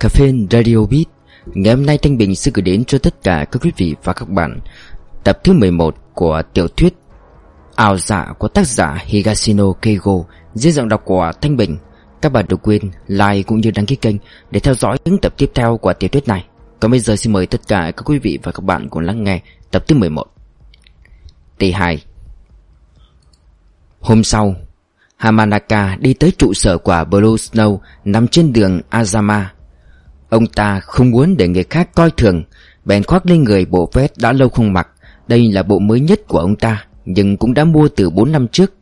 Cafe Radio Beat. Ngày hôm nay Thanh Bình sẽ gửi đến cho tất cả các quý vị và các bạn Tập thứ 11 của tiểu thuyết Ảo dạ của tác giả Higashino Keigo, Dưới giọng đọc của Thanh Bình. Các bạn đừng quên like cũng như đăng ký kênh Để theo dõi những tập tiếp theo của tiểu thuyết này. Còn bây giờ xin mời tất cả các quý vị và các bạn cùng lắng nghe tập thứ 11 T2 Hôm sau, Hamanaka đi tới trụ sở của Blue Snow nằm trên đường Azama. Ông ta không muốn để người khác coi thường, bèn khoác lên người bộ vest đã lâu không mặc. Đây là bộ mới nhất của ông ta, nhưng cũng đã mua từ 4 năm trước.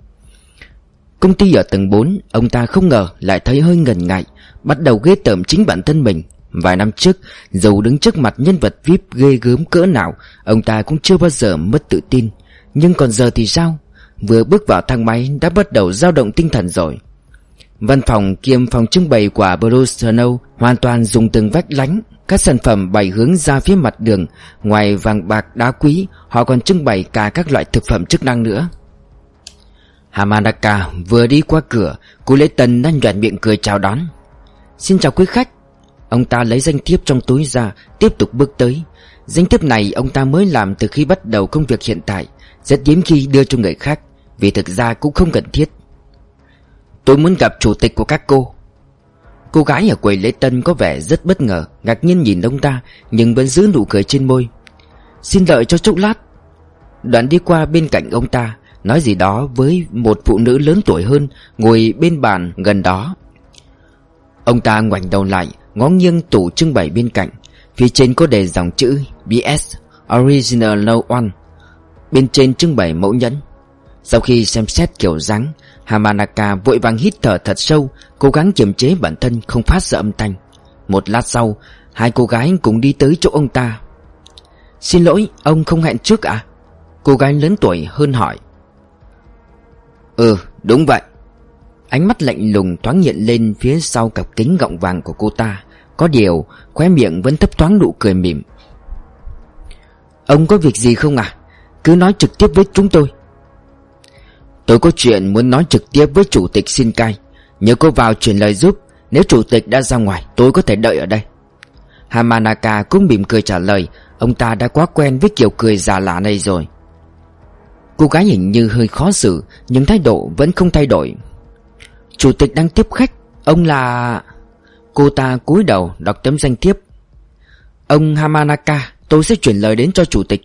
Công ty ở tầng 4, ông ta không ngờ lại thấy hơi ngần ngại, bắt đầu ghê tởm chính bản thân mình. Vài năm trước, dù đứng trước mặt nhân vật VIP ghê gớm cỡ nào, ông ta cũng chưa bao giờ mất tự tin. Nhưng còn giờ thì sao? Vừa bước vào thang máy đã bắt đầu dao động tinh thần rồi Văn phòng kiêm phòng trưng bày của Bruce Snow hoàn toàn dùng từng vách lánh. Các sản phẩm bày hướng ra phía mặt đường, Ngoài vàng bạc đá quý, Họ còn trưng bày cả các loại thực phẩm chức năng nữa. Hamanaka vừa đi qua cửa, Cô Lễ Tân đang nhoạn miệng cười chào đón. Xin chào quý khách. Ông ta lấy danh thiếp trong túi ra, Tiếp tục bước tới. Danh thiếp này ông ta mới làm từ khi bắt đầu công việc hiện tại, Rất hiếm khi đưa cho người khác, Vì thực ra cũng không cần thiết. Tôi muốn gặp chủ tịch của các cô. Cô gái ở quầy lễ tân có vẻ rất bất ngờ, Ngạc nhiên nhìn ông ta, Nhưng vẫn giữ nụ cười trên môi. Xin đợi cho chốc lát. Đoạn đi qua bên cạnh ông ta, Nói gì đó với một phụ nữ lớn tuổi hơn, Ngồi bên bàn gần đó. Ông ta ngoảnh đầu lại, Ngó nghiêng tủ trưng bày bên cạnh. Phía trên có đề dòng chữ BS Original No One. Bên trên trưng bày mẫu nhẫn. Sau khi xem xét kiểu dáng Hamanaka vội vàng hít thở thật sâu, Cố gắng kiềm chế bản thân không phát ra âm thanh. Một lát sau, Hai cô gái cùng đi tới chỗ ông ta. Xin lỗi, ông không hẹn trước à Cô gái lớn tuổi hơn hỏi. Ừ đúng vậy. Ánh mắt lạnh lùng thoáng hiện lên phía sau cặp kính gọng vàng của cô ta. Có điều, khóe miệng vẫn thấp thoáng nụ cười mỉm. Ông có việc gì không à Cứ nói trực tiếp với chúng tôi. Tôi có chuyện muốn nói trực tiếp với chủ tịch Shinkai. Nhớ cô vào truyền lời giúp. Nếu chủ tịch đã ra ngoài, tôi có thể đợi ở đây. Hamanaka cũng mỉm cười trả lời. Ông ta đã quá quen với kiểu cười già lạ này rồi. Cô gái hình như hơi khó xử, Nhưng thái độ vẫn không thay đổi. Chủ tịch đang tiếp khách. Ông là... Cô ta cúi đầu, đọc tấm danh thiếp. Ông Hamanaka, Tôi sẽ chuyển lời đến cho chủ tịch.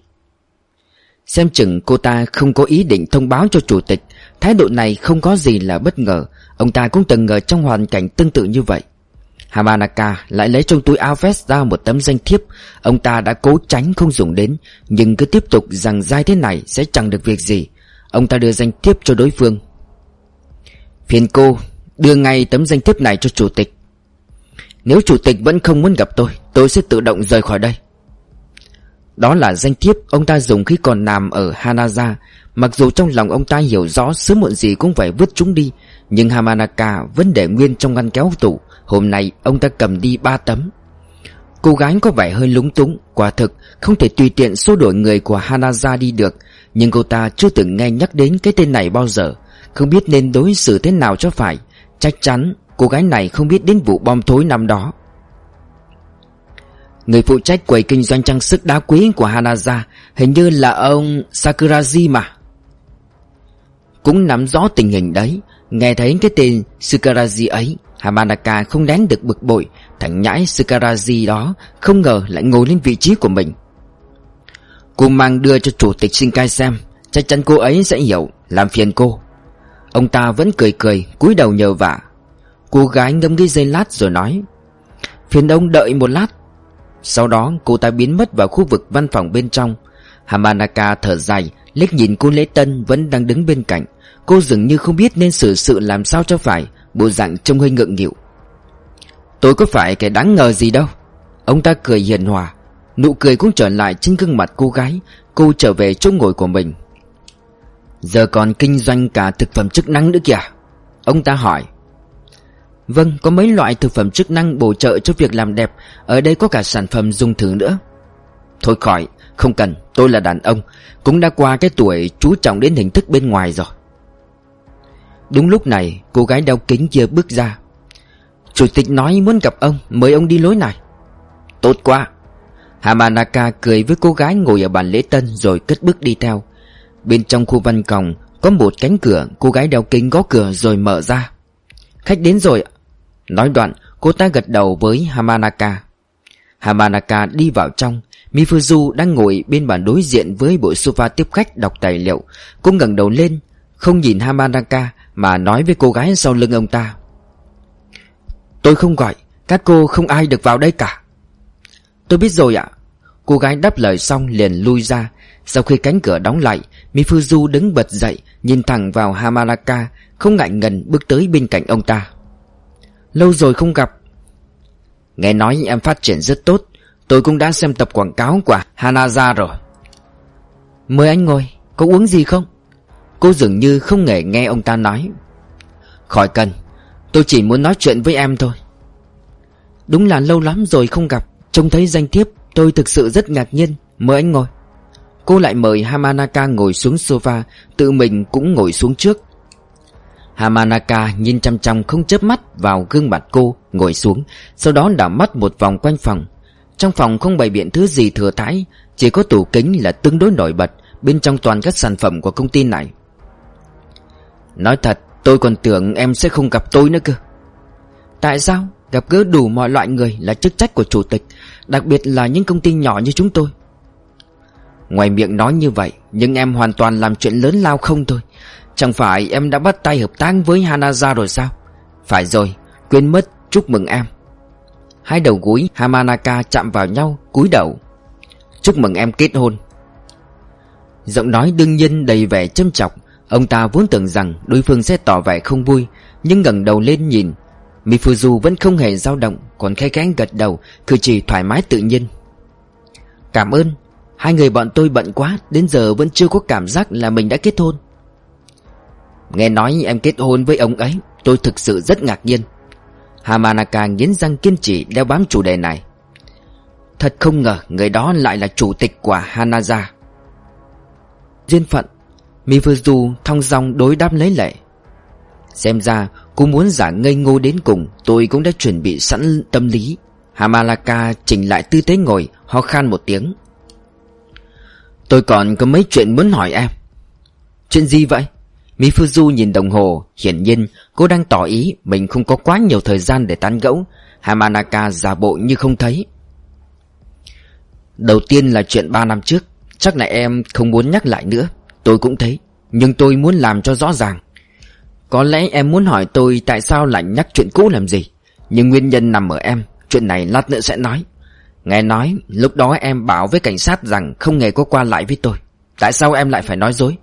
Xem chừng cô ta không có ý định thông báo cho chủ tịch. Thái độ này không có gì là bất ngờ. Ông ta cũng từng ngờ trong hoàn cảnh tương tự như vậy. Hamanaka lại lấy trong túi áo vest ra một tấm danh thiếp. Ông ta đã cố tránh không dùng đến, Nhưng cứ tiếp tục rằng dai thế này sẽ chẳng được việc gì. Ông ta đưa danh thiếp cho đối phương. Phiền cô, đưa ngay tấm danh thiếp này cho chủ tịch. Nếu chủ tịch vẫn không muốn gặp tôi Tôi sẽ tự động rời khỏi đây. Đó là danh thiếp ông ta dùng khi còn nằm ở Hanaza. Mặc dù trong lòng ông ta hiểu rõ sớm muộn gì cũng phải vứt chúng đi, Nhưng Hamanaka vẫn để nguyên trong ngăn kéo tủ Hôm nay, ông ta cầm đi ba tấm. Cô gái có vẻ hơi lúng túng, Quả thực không thể tùy tiện xua đổi người của Hanaza đi được, Nhưng cô ta chưa từng nghe nhắc đến cái tên này bao giờ. Không biết nên đối xử thế nào cho phải. Chắc chắn cô gái này không biết đến vụ bom thối năm đó. Người phụ trách quầy kinh doanh trang sức đá quý của Hanaza Hình như là ông Sakuraji mà. Cũng nắm rõ tình hình đấy, Nghe thấy cái tên Sakuraji ấy, Hamanaka không nén được bực bội, Thằng nhãi Sakuraji đó Không ngờ lại ngồi lên vị trí của mình. Cô mang đưa cho chủ tịch Shinkai xem, Chắc chắn cô ấy sẽ hiểu, Làm phiền cô. Ông ta vẫn cười cười, cúi đầu nhờ vả. Cô gái ngâm nghĩ giây lát rồi nói, Phiền ông đợi một lát sau đó, cô ta biến mất vào khu vực văn phòng bên trong. Hamanaka thở dài, liếc nhìn cô lễ tân vẫn đang đứng bên cạnh. Cô dường như không biết nên xử sự làm sao cho phải, Bộ dạng trông hơi ngượng nghịu. Tôi có phải kẻ đáng ngờ gì đâu? Ông ta cười hiền hòa. Nụ cười cũng trở lại trên gương mặt cô gái. Cô trở về chỗ ngồi của mình. Giờ còn kinh doanh cả thực phẩm chức năng nữa kìa? Ông ta hỏi. Vâng có mấy loại thực phẩm chức năng bổ trợ cho việc làm đẹp. Ở đây có cả sản phẩm dùng thử nữa. Thôi khỏi, Không cần, tôi là đàn ông. Cũng đã qua cái tuổi chú trọng đến hình thức bên ngoài rồi. Đúng lúc này, cô gái đeo kính kia bước ra. Chủ tịch nói muốn gặp ông, Mời ông đi lối này. Tốt quá. Hamanaka cười với cô gái ngồi ở bàn lễ tân Rồi cất bước đi theo. Bên trong khu văn phòng, Có một cánh cửa, Cô gái đeo kính gõ cửa rồi mở ra. Khách đến rồi Nói đoạn, cô ta gật đầu với Hamanaka. Hamanaka đi vào trong. Mifuzu đang ngồi bên bàn đối diện với bộ sofa tiếp khách đọc tài liệu. Cô ngẩng đầu lên, Không nhìn Hamanaka Mà nói với cô gái sau lưng ông ta. Tôi không gọi, Các cô không ai được vào đây cả. Tôi biết rồi ạ. Cô gái đáp lời xong liền lui ra. Sau khi cánh cửa đóng lại, Mifuzu đứng bật dậy, Nhìn thẳng vào Hamanaka, Không ngại ngần bước tới bên cạnh ông ta. Lâu rồi không gặp. Nghe nói em phát triển rất tốt. Tôi cũng đã xem tập quảng cáo của Hanaza rồi. Mời anh ngồi, Có uống gì không? Cô dường như không hề nghe ông ta nói. Khỏi cần, Tôi chỉ muốn nói chuyện với em thôi. Đúng là lâu lắm rồi không gặp. Trông thấy danh thiếp, Tôi thực sự rất ngạc nhiên. Mời anh ngồi. Cô lại mời Hamanaka ngồi xuống sofa, Tự mình cũng ngồi xuống trước. Hamanaka nhìn chăm chăm không chớp mắt vào gương mặt cô, Ngồi xuống, Sau đó đảo mắt một vòng quanh phòng. Trong phòng không bày biện thứ gì thừa thãi, Chỉ có tủ kính là tương đối nổi bật Bên trong toàn các sản phẩm của công ty này. Nói thật, tôi còn tưởng em sẽ không gặp tôi nữa cơ. Tại sao? Gặp gỡ đủ mọi loại người là chức trách của chủ tịch, Đặc biệt là những công ty nhỏ như chúng tôi. Ngoài miệng nói như vậy, Nhưng em hoàn toàn làm chuyện lớn lao không thôi. Chẳng phải em đã bắt tay hợp tác với Hanaza rồi sao? Phải rồi, Quên mất, chúc mừng em. Hai đầu gối Hamanaka chạm vào nhau, cúi đầu. Chúc mừng em kết hôn. Giọng nói đương nhiên đầy vẻ châm chọc. Ông ta vốn tưởng rằng đối phương sẽ tỏ vẻ không vui, Nhưng ngẩng đầu lên nhìn. Mifuzu vẫn không hề dao động, Còn khẽ khẽ gật đầu, Cử chỉ thoải mái tự nhiên. Cảm ơn, Hai người bọn tôi bận quá, Đến giờ vẫn chưa có cảm giác là mình đã kết hôn. Nghe nói em kết hôn với ông ấy, Tôi thực sự rất ngạc nhiên. Hamanaka nghiến răng kiên trì đeo bám chủ đề này. Thật không ngờ người đó lại là chủ tịch của Hanaza. Duyên phận, Mifuzu thong dong đối đáp lấy lệ. Xem ra, cô muốn giả ngây ngô đến cùng, Tôi cũng đã chuẩn bị sẵn tâm lý. Hamalaka chỉnh lại tư thế ngồi, Ho khan một tiếng. Tôi còn có mấy chuyện muốn hỏi em. Chuyện gì vậy? Mifuzu nhìn đồng hồ, Hiển nhiên cô đang tỏ ý Mình không có quá nhiều thời gian để tán gẫu. Hamanaka giả bộ như không thấy. Đầu tiên là chuyện 3 năm trước, Chắc là em không muốn nhắc lại nữa. Tôi cũng thấy, Nhưng tôi muốn làm cho rõ ràng. Có lẽ em muốn hỏi tôi tại sao lại nhắc chuyện cũ làm gì, Nhưng nguyên nhân nằm ở em, Chuyện này lát nữa sẽ nói. Nghe nói, lúc đó em bảo với cảnh sát rằng Không hề có qua lại với tôi. Tại sao em lại phải nói dối?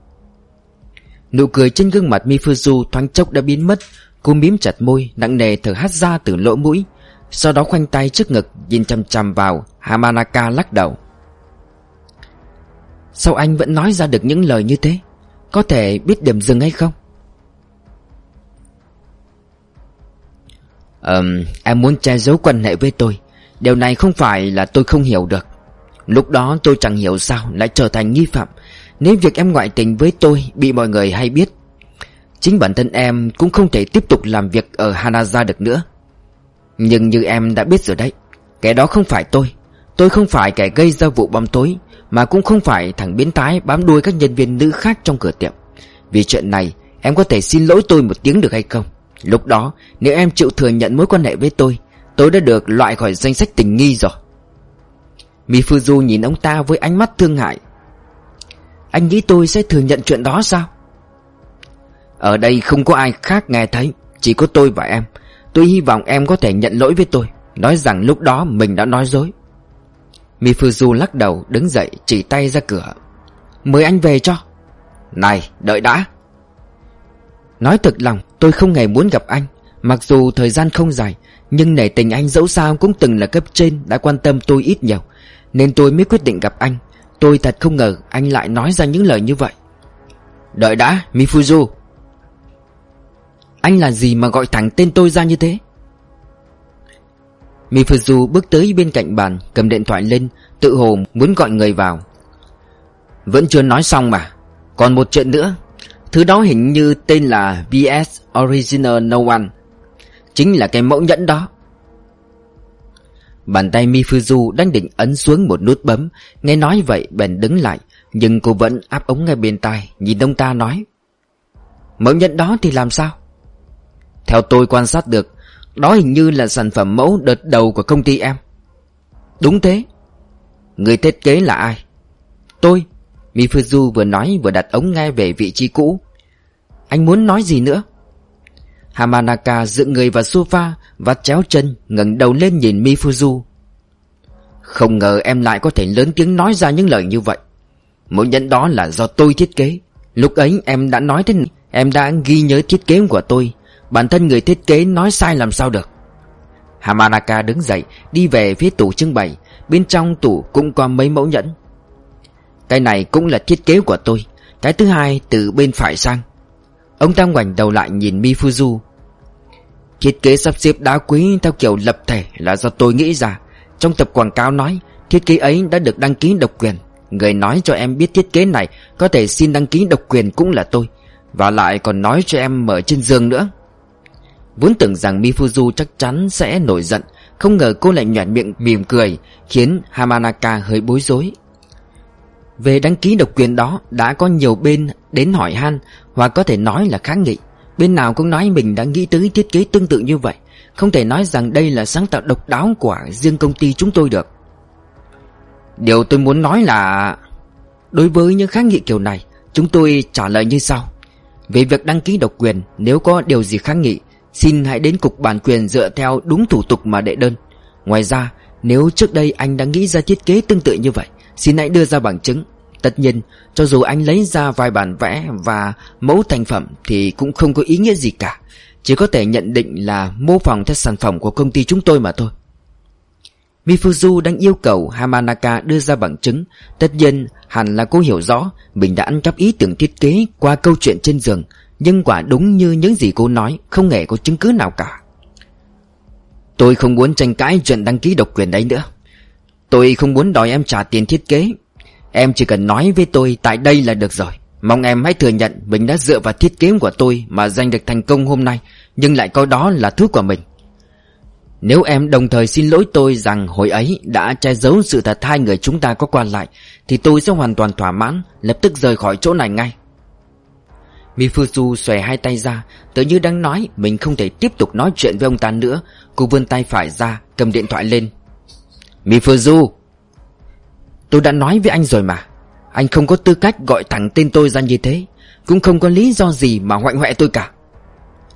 Nụ cười trên gương mặt Mifuzu thoáng chốc đã biến mất Cô mím chặt môi Nặng nề thở hắt ra từ lỗ mũi. Sau đó khoanh tay trước ngực Nhìn chăm chăm vào Hamanaka lắc đầu. Sao anh vẫn nói ra được những lời như thế? Có thể biết điểm dừng hay không? Um, Em muốn che giấu quan hệ với tôi. Điều này không phải là tôi không hiểu được. Lúc đó tôi chẳng hiểu sao lại trở thành nghi phạm. Nếu việc em ngoại tình với tôi bị mọi người hay biết, Chính bản thân em cũng không thể tiếp tục làm việc ở Hanaza được nữa. Nhưng như em đã biết rồi đấy, Kẻ đó không phải tôi. Tôi không phải kẻ gây ra vụ bom tối, Mà cũng không phải thằng biến thái bám đuôi các nhân viên nữ khác trong cửa tiệm. Vì chuyện này, em có thể xin lỗi tôi một tiếng được hay không? Lúc đó, nếu em chịu thừa nhận mối quan hệ với tôi Tôi đã được loại khỏi danh sách tình nghi rồi. Mifuzu nhìn ông ta với ánh mắt thương hại. Anh nghĩ tôi sẽ thừa nhận chuyện đó sao? Ở đây không có ai khác nghe thấy, Chỉ có tôi và em. Tôi hy vọng em có thể nhận lỗi với tôi, Nói rằng lúc đó mình đã nói dối. Mifuzu lắc đầu, đứng dậy, chỉ tay ra cửa. Mời anh về cho. Này, đợi đã. Nói thật lòng, tôi không hề muốn gặp anh. Mặc dù thời gian không dài, Nhưng nể tình anh dẫu sao cũng từng là cấp trên Đã quan tâm tôi ít nhiều, Nên tôi mới quyết định gặp anh. Tôi thật không ngờ anh lại nói ra những lời như vậy. Đợi đã Mifuzu Anh là gì mà gọi thẳng tên tôi ra như thế? Mifuzu bước tới bên cạnh bàn, Cầm điện thoại lên, Tự hồ muốn gọi người vào. Vẫn chưa nói xong mà. Còn một chuyện nữa. Thứ đó hình như tên là VS Original No One. Chính là cái mẫu nhẫn đó. Bàn tay Mifuzu đang định ấn xuống một nút bấm, Nghe nói vậy bèn đứng lại, Nhưng cô vẫn áp ống ngay bên tai, Nhìn ông ta nói. Mẫu nhẫn đó thì làm sao? Theo tôi quan sát được, Đó hình như là sản phẩm mẫu đợt đầu của công ty em. Đúng thế. Người thiết kế là ai? Tôi, Mifuzu vừa nói vừa đặt ống nghe về vị trí cũ. Anh muốn nói gì nữa? Hamanaka dựng người vào sofa Vắt chéo chân, ngẩng đầu lên nhìn Mifuzu. Không ngờ em lại có thể lớn tiếng nói ra những lời như vậy. Mẫu nhẫn đó là do tôi thiết kế. Lúc ấy em đã nói thế Em đã ghi nhớ thiết kế của tôi. Bản thân người thiết kế nói sai làm sao được? Hamanaka đứng dậy, Đi về phía tủ trưng bày. Bên trong tủ cũng có mấy mẫu nhẫn. Cái này cũng là thiết kế của tôi. Cái thứ hai từ bên phải sang. Ông ta ngoảnh đầu lại nhìn Mifuzu. Thiết kế sắp xếp đá quý theo kiểu lập thể là do tôi nghĩ ra. Trong tập quảng cáo nói, Thiết kế ấy đã được đăng ký độc quyền. Người nói cho em biết thiết kế này Có thể xin đăng ký độc quyền cũng là tôi. Và lại còn nói cho em mở trên giường nữa. Vốn tưởng rằng Mifuzu chắc chắn sẽ nổi giận, Không ngờ cô lại nhoẻn miệng mỉm cười, Khiến Hamanaka hơi bối rối. Về đăng ký độc quyền đó, Đã có nhiều bên đến hỏi han, Hoặc có thể nói là kháng nghị. Bên nào cũng nói mình đã nghĩ tới thiết kế tương tự như vậy. Không thể nói rằng đây là sáng tạo độc đáo của riêng công ty chúng tôi được. Điều tôi muốn nói là, Đối với những kháng nghị kiểu này, Chúng tôi trả lời như sau. Về việc đăng ký độc quyền, Nếu có điều gì kháng nghị, Xin hãy đến cục bản quyền dựa theo đúng thủ tục mà đệ đơn. Ngoài ra, Nếu trước đây anh đã nghĩ ra thiết kế tương tự như vậy, Xin hãy đưa ra bằng chứng. Tất nhiên, cho dù anh lấy ra vài bản vẽ và mẫu thành phẩm Thì cũng không có ý nghĩa gì cả. Chỉ có thể nhận định là mô phỏng theo sản phẩm của công ty chúng tôi mà thôi. Mifuzu đang yêu cầu Hamanaka đưa ra bằng chứng. Tất nhiên, hẳn là cô hiểu rõ, Mình đã ăn cắp ý tưởng thiết kế qua câu chuyện trên giường, Nhưng quả đúng như những gì cô nói, Không hề có chứng cứ nào cả. Tôi không muốn tranh cãi chuyện đăng ký độc quyền đấy nữa. Tôi không muốn đòi em trả tiền thiết kế Em chỉ cần nói với tôi tại đây là được rồi. Mong em hãy thừa nhận Mình đã dựa vào thiết kế của tôi Mà giành được thành công hôm nay, Nhưng lại coi đó là thứ của mình. Nếu em đồng thời xin lỗi tôi rằng Hồi ấy đã che giấu sự thật hai người chúng ta có qua lại, Thì tôi sẽ hoàn toàn thỏa mãn, Lập tức rời khỏi chỗ này ngay. Mifuzu xòe hai tay ra, Tự như đang nói Mình không thể tiếp tục nói chuyện với ông ta nữa. Cô vươn tay phải ra, Cầm điện thoại lên. Mifuzu! Tôi đã nói với anh rồi mà. Anh không có tư cách gọi thẳng tên tôi ra như thế. Cũng không có lý do gì mà hoại hoẹ tôi cả.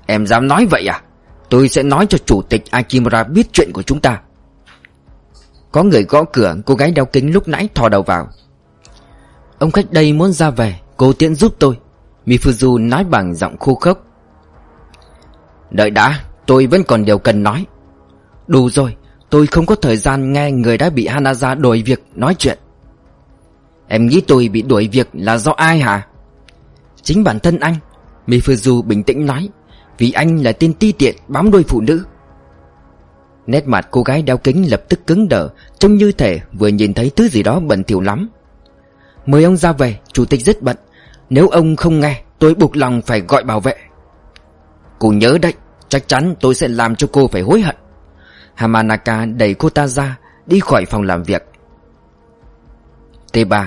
Em dám nói vậy à? Tôi sẽ nói cho chủ tịch Akimura biết chuyện của chúng ta. Có người gõ cửa, Cô gái đeo kính lúc nãy thò đầu vào. Ông khách đây muốn ra về Cô tiện giúp tôi. Mifuzu nói bằng giọng khô khốc. Đợi đã, Tôi vẫn còn điều cần nói. Đủ rồi, Tôi không có thời gian nghe người đã bị Hanaza đổi việc nói chuyện. Em nghĩ tôi bị đuổi việc là do ai hả? Chính bản thân anh Mifuzu bình tĩnh nói, Vì anh là tên ti tiện bám đuôi phụ nữ. Nét mặt cô gái đeo kính lập tức cứng đờ, Trông như thể vừa nhìn thấy thứ gì đó bẩn thỉu lắm. Mời ông ra về, Chủ tịch rất bận. Nếu ông không nghe, tôi buộc lòng phải gọi bảo vệ. Cô nhớ đấy, Chắc chắn tôi sẽ làm cho cô phải hối hận. Hamanaka đẩy cô ta ra, Đi khỏi phòng làm việc. T3.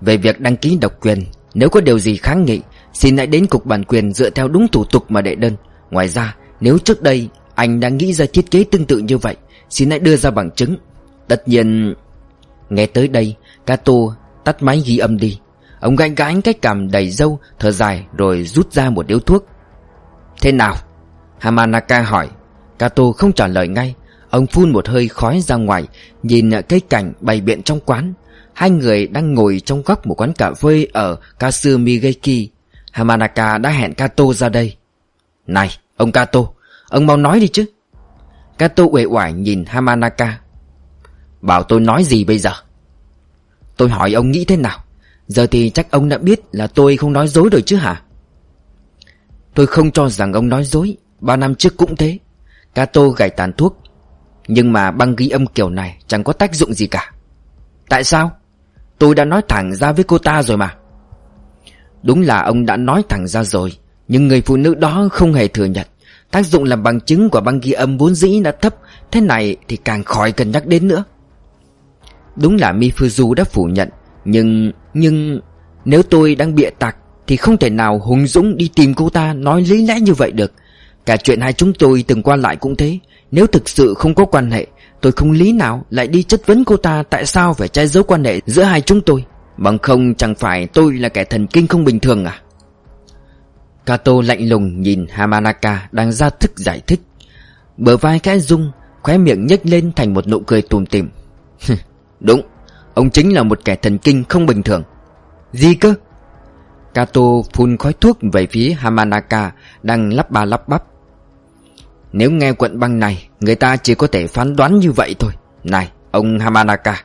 Về việc đăng ký độc quyền, Nếu có điều gì kháng nghị, Xin hãy đến cục bản quyền dựa theo đúng thủ tục mà đệ đơn. Ngoài ra, nếu trước đây Anh đã nghĩ ra thiết kế tương tự như vậy, Xin hãy đưa ra bằng chứng. Tất nhiên, Nghe tới đây, Kato tắt máy ghi âm đi. Ông gánh gánh cái cằm đầy dâu Thở dài rồi rút ra một điếu thuốc. Thế nào? Hamanaka hỏi. Kato không trả lời ngay Ông phun một hơi khói ra ngoài, Nhìn cây cảnh bày biện trong quán. Hai người đang ngồi trong góc một quán cà phê Ở Kasumigeki Hamanaka đã hẹn Kato ra đây. Này, ông Kato, Ông mau nói đi chứ. Kato uể oải nhìn Hamanaka. Bảo tôi nói gì bây giờ? Tôi hỏi ông nghĩ thế nào? Giờ thì chắc ông đã biết là tôi không nói dối rồi chứ hả? Tôi không cho rằng ông nói dối, Ba năm trước cũng thế. Kato gảy tàn thuốc nhưng mà băng ghi âm kiểu này chẳng có tác dụng gì cả. Tại sao? Tôi đã nói thẳng ra với cô ta rồi mà. Đúng là ông đã nói thẳng ra rồi Nhưng người phụ nữ đó không hề thừa nhận. Tác dụng làm bằng chứng của băng ghi âm vốn dĩ đã thấp Thế này thì càng khỏi cần nhắc đến nữa. Đúng là Mifuzu đã phủ nhận Nhưng, nhưng Nếu tôi đang bịa tặc Thì không thể nào hùng dũng đi tìm cô ta Nói lý lẽ như vậy được. Cả chuyện hai chúng tôi từng qua lại cũng thế. Nếu thực sự không có quan hệ, Tôi không lý nào lại đi chất vấn cô ta Tại sao phải che giấu quan hệ giữa hai chúng tôi. Bằng không, chẳng phải tôi là kẻ thần kinh không bình thường à? Kato lạnh lùng nhìn Hamanaka đang ra thức giải thích. Bờ vai khẽ rung, Khóe miệng nhếch lên thành một nụ cười tùm tìm. Đúng, Ông chính là một kẻ thần kinh không bình thường. Gì cơ? Kato phun khói thuốc về phía Hamanaka Đang lắp ba lắp bắp. Nếu nghe quận băng này, Người ta chỉ có thể phán đoán như vậy thôi. Này, ông Hamanaka,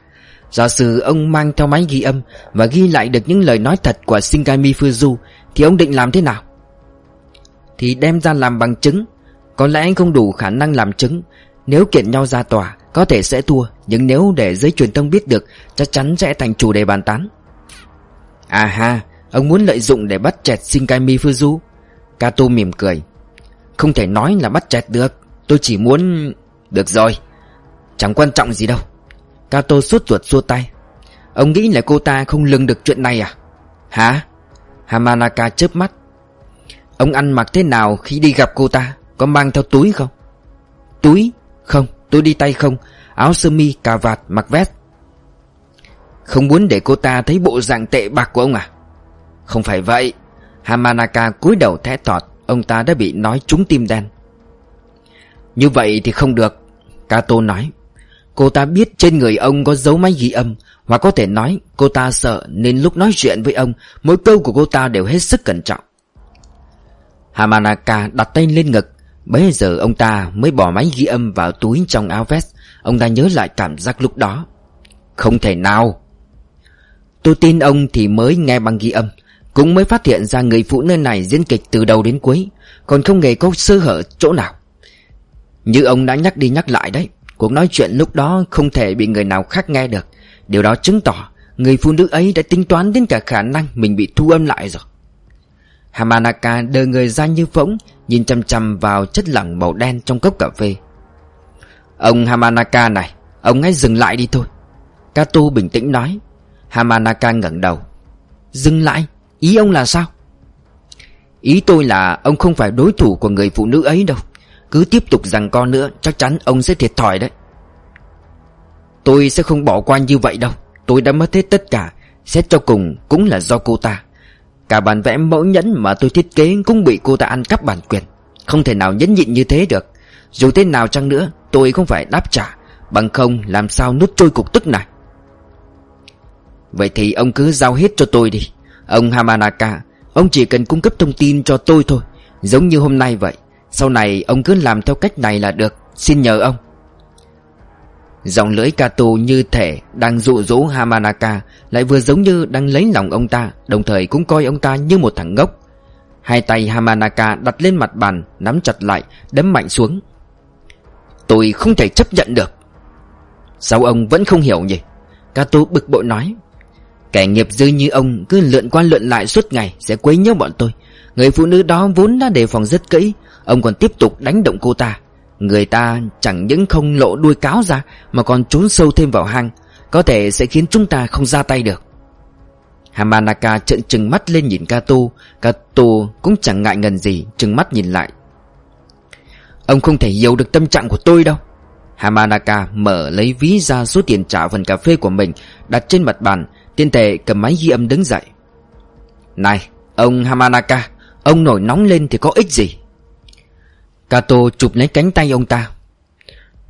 Giả sử ông mang theo máy ghi âm Và ghi lại được những lời nói thật của Shingami Fuzu, Thì ông định làm thế nào? Thì đem ra làm bằng chứng. Có lẽ anh không đủ khả năng làm chứng. Nếu kiện nhau ra tòa, Có thể sẽ thua. Nhưng nếu để giới truyền thông biết được, Chắc chắn sẽ thành chủ đề bàn tán. À ha, Ông muốn lợi dụng để bắt chẹt Shingami Fuzu. Kato mỉm cười. Không thể nói là bắt chẹt được. Tôi chỉ muốn... Được rồi. Chẳng quan trọng gì đâu. Kato suốt ruột xua tay. Ông nghĩ là cô ta không lường được chuyện này à? Hả? Hamanaka chớp mắt. Ông ăn mặc thế nào khi đi gặp cô ta? Có mang theo túi không? Túi? Không, tôi đi tay không. Áo sơ mi, cà vạt, mặc vest. Không muốn để cô ta thấy bộ dạng tệ bạc của ông à? Không phải vậy. Hamanaka cúi đầu thẽ tọt Ông ta đã bị nói trúng tim đen. Như vậy thì không được, Kato nói. Cô ta biết trên người ông có dấu máy ghi âm Hoặc có thể nói cô ta sợ Nên lúc nói chuyện với ông, Mỗi câu của cô ta đều hết sức cẩn trọng. Hamanaka đặt tay lên ngực. Bây giờ ông ta mới bỏ máy ghi âm vào túi trong áo vest. Ông ta nhớ lại cảm giác lúc đó. Không thể nào. Tôi tin ông thì mới nghe bằng ghi âm. Cũng mới phát hiện ra người phụ nữ này diễn kịch từ đầu đến cuối, Còn không hề có sơ hở chỗ nào. Như ông đã nhắc đi nhắc lại đấy, Cuộc nói chuyện lúc đó không thể bị người nào khác nghe được. Điều đó chứng tỏ Người phụ nữ ấy đã tính toán đến cả khả năng Mình bị thu âm lại rồi. Hamanaka đờ người ra như phỗng, Nhìn chăm chăm vào chất lỏng màu đen trong cốc cà phê. Ông Hamanaka này, Ông hãy dừng lại đi thôi. Kato bình tĩnh nói. Hamanaka ngẩng đầu. Dừng lại? Ý ông là sao? Ý tôi là ông không phải đối thủ của người phụ nữ ấy đâu. Cứ tiếp tục rằng con nữa, Chắc chắn ông sẽ thiệt thòi đấy. Tôi sẽ không bỏ qua như vậy đâu. Tôi đã mất hết tất cả. Xét cho cùng cũng là do cô ta. Cả bản vẽ mẫu nhẫn mà tôi thiết kế Cũng bị cô ta ăn cắp bản quyền. Không thể nào nhẫn nhịn như thế được. Dù thế nào chăng nữa, tôi không phải đáp trả. Bằng không, làm sao nuốt trôi cục tức này? Vậy thì ông cứ giao hết cho tôi đi. Ông Hamanaka, Ông chỉ cần cung cấp thông tin cho tôi thôi. Giống như hôm nay vậy, sau này ông cứ làm theo cách này là được. Xin nhờ ông. Dòng lưỡi Kato như thể đang dụ dỗ Hamanaka Lại vừa giống như đang lấy lòng ông ta, Đồng thời cũng coi ông ta như một thằng ngốc. Hai tay Hamanaka đặt lên mặt bàn, Nắm chặt lại, Đấm mạnh xuống. Tôi không thể chấp nhận được. Sao ông vẫn không hiểu nhỉ? Kato bực bội nói. Kẻ nghiệp dư như ông cứ lượn qua lượn lại suốt ngày Sẽ quấy nhiễu bọn tôi. Người phụ nữ đó vốn đã đề phòng rất kỹ, Ông còn tiếp tục đánh động cô ta. Người ta chẳng những không lộ đuôi cáo ra, Mà còn trốn sâu thêm vào hang, Có thể sẽ khiến chúng ta không ra tay được. Hamanaka trợn trừng mắt lên nhìn Kato Kato cũng chẳng ngại ngần gì, Trừng mắt nhìn lại. Ông không thể hiểu được tâm trạng của tôi đâu. Hamanaka mở lấy ví ra số tiền trả phần cà phê của mình Đặt trên mặt bàn Tiên tệ cầm máy ghi âm đứng dậy. Này, ông Hamanaka, Ông nổi nóng lên thì có ích gì? Kato chụp lấy cánh tay ông ta.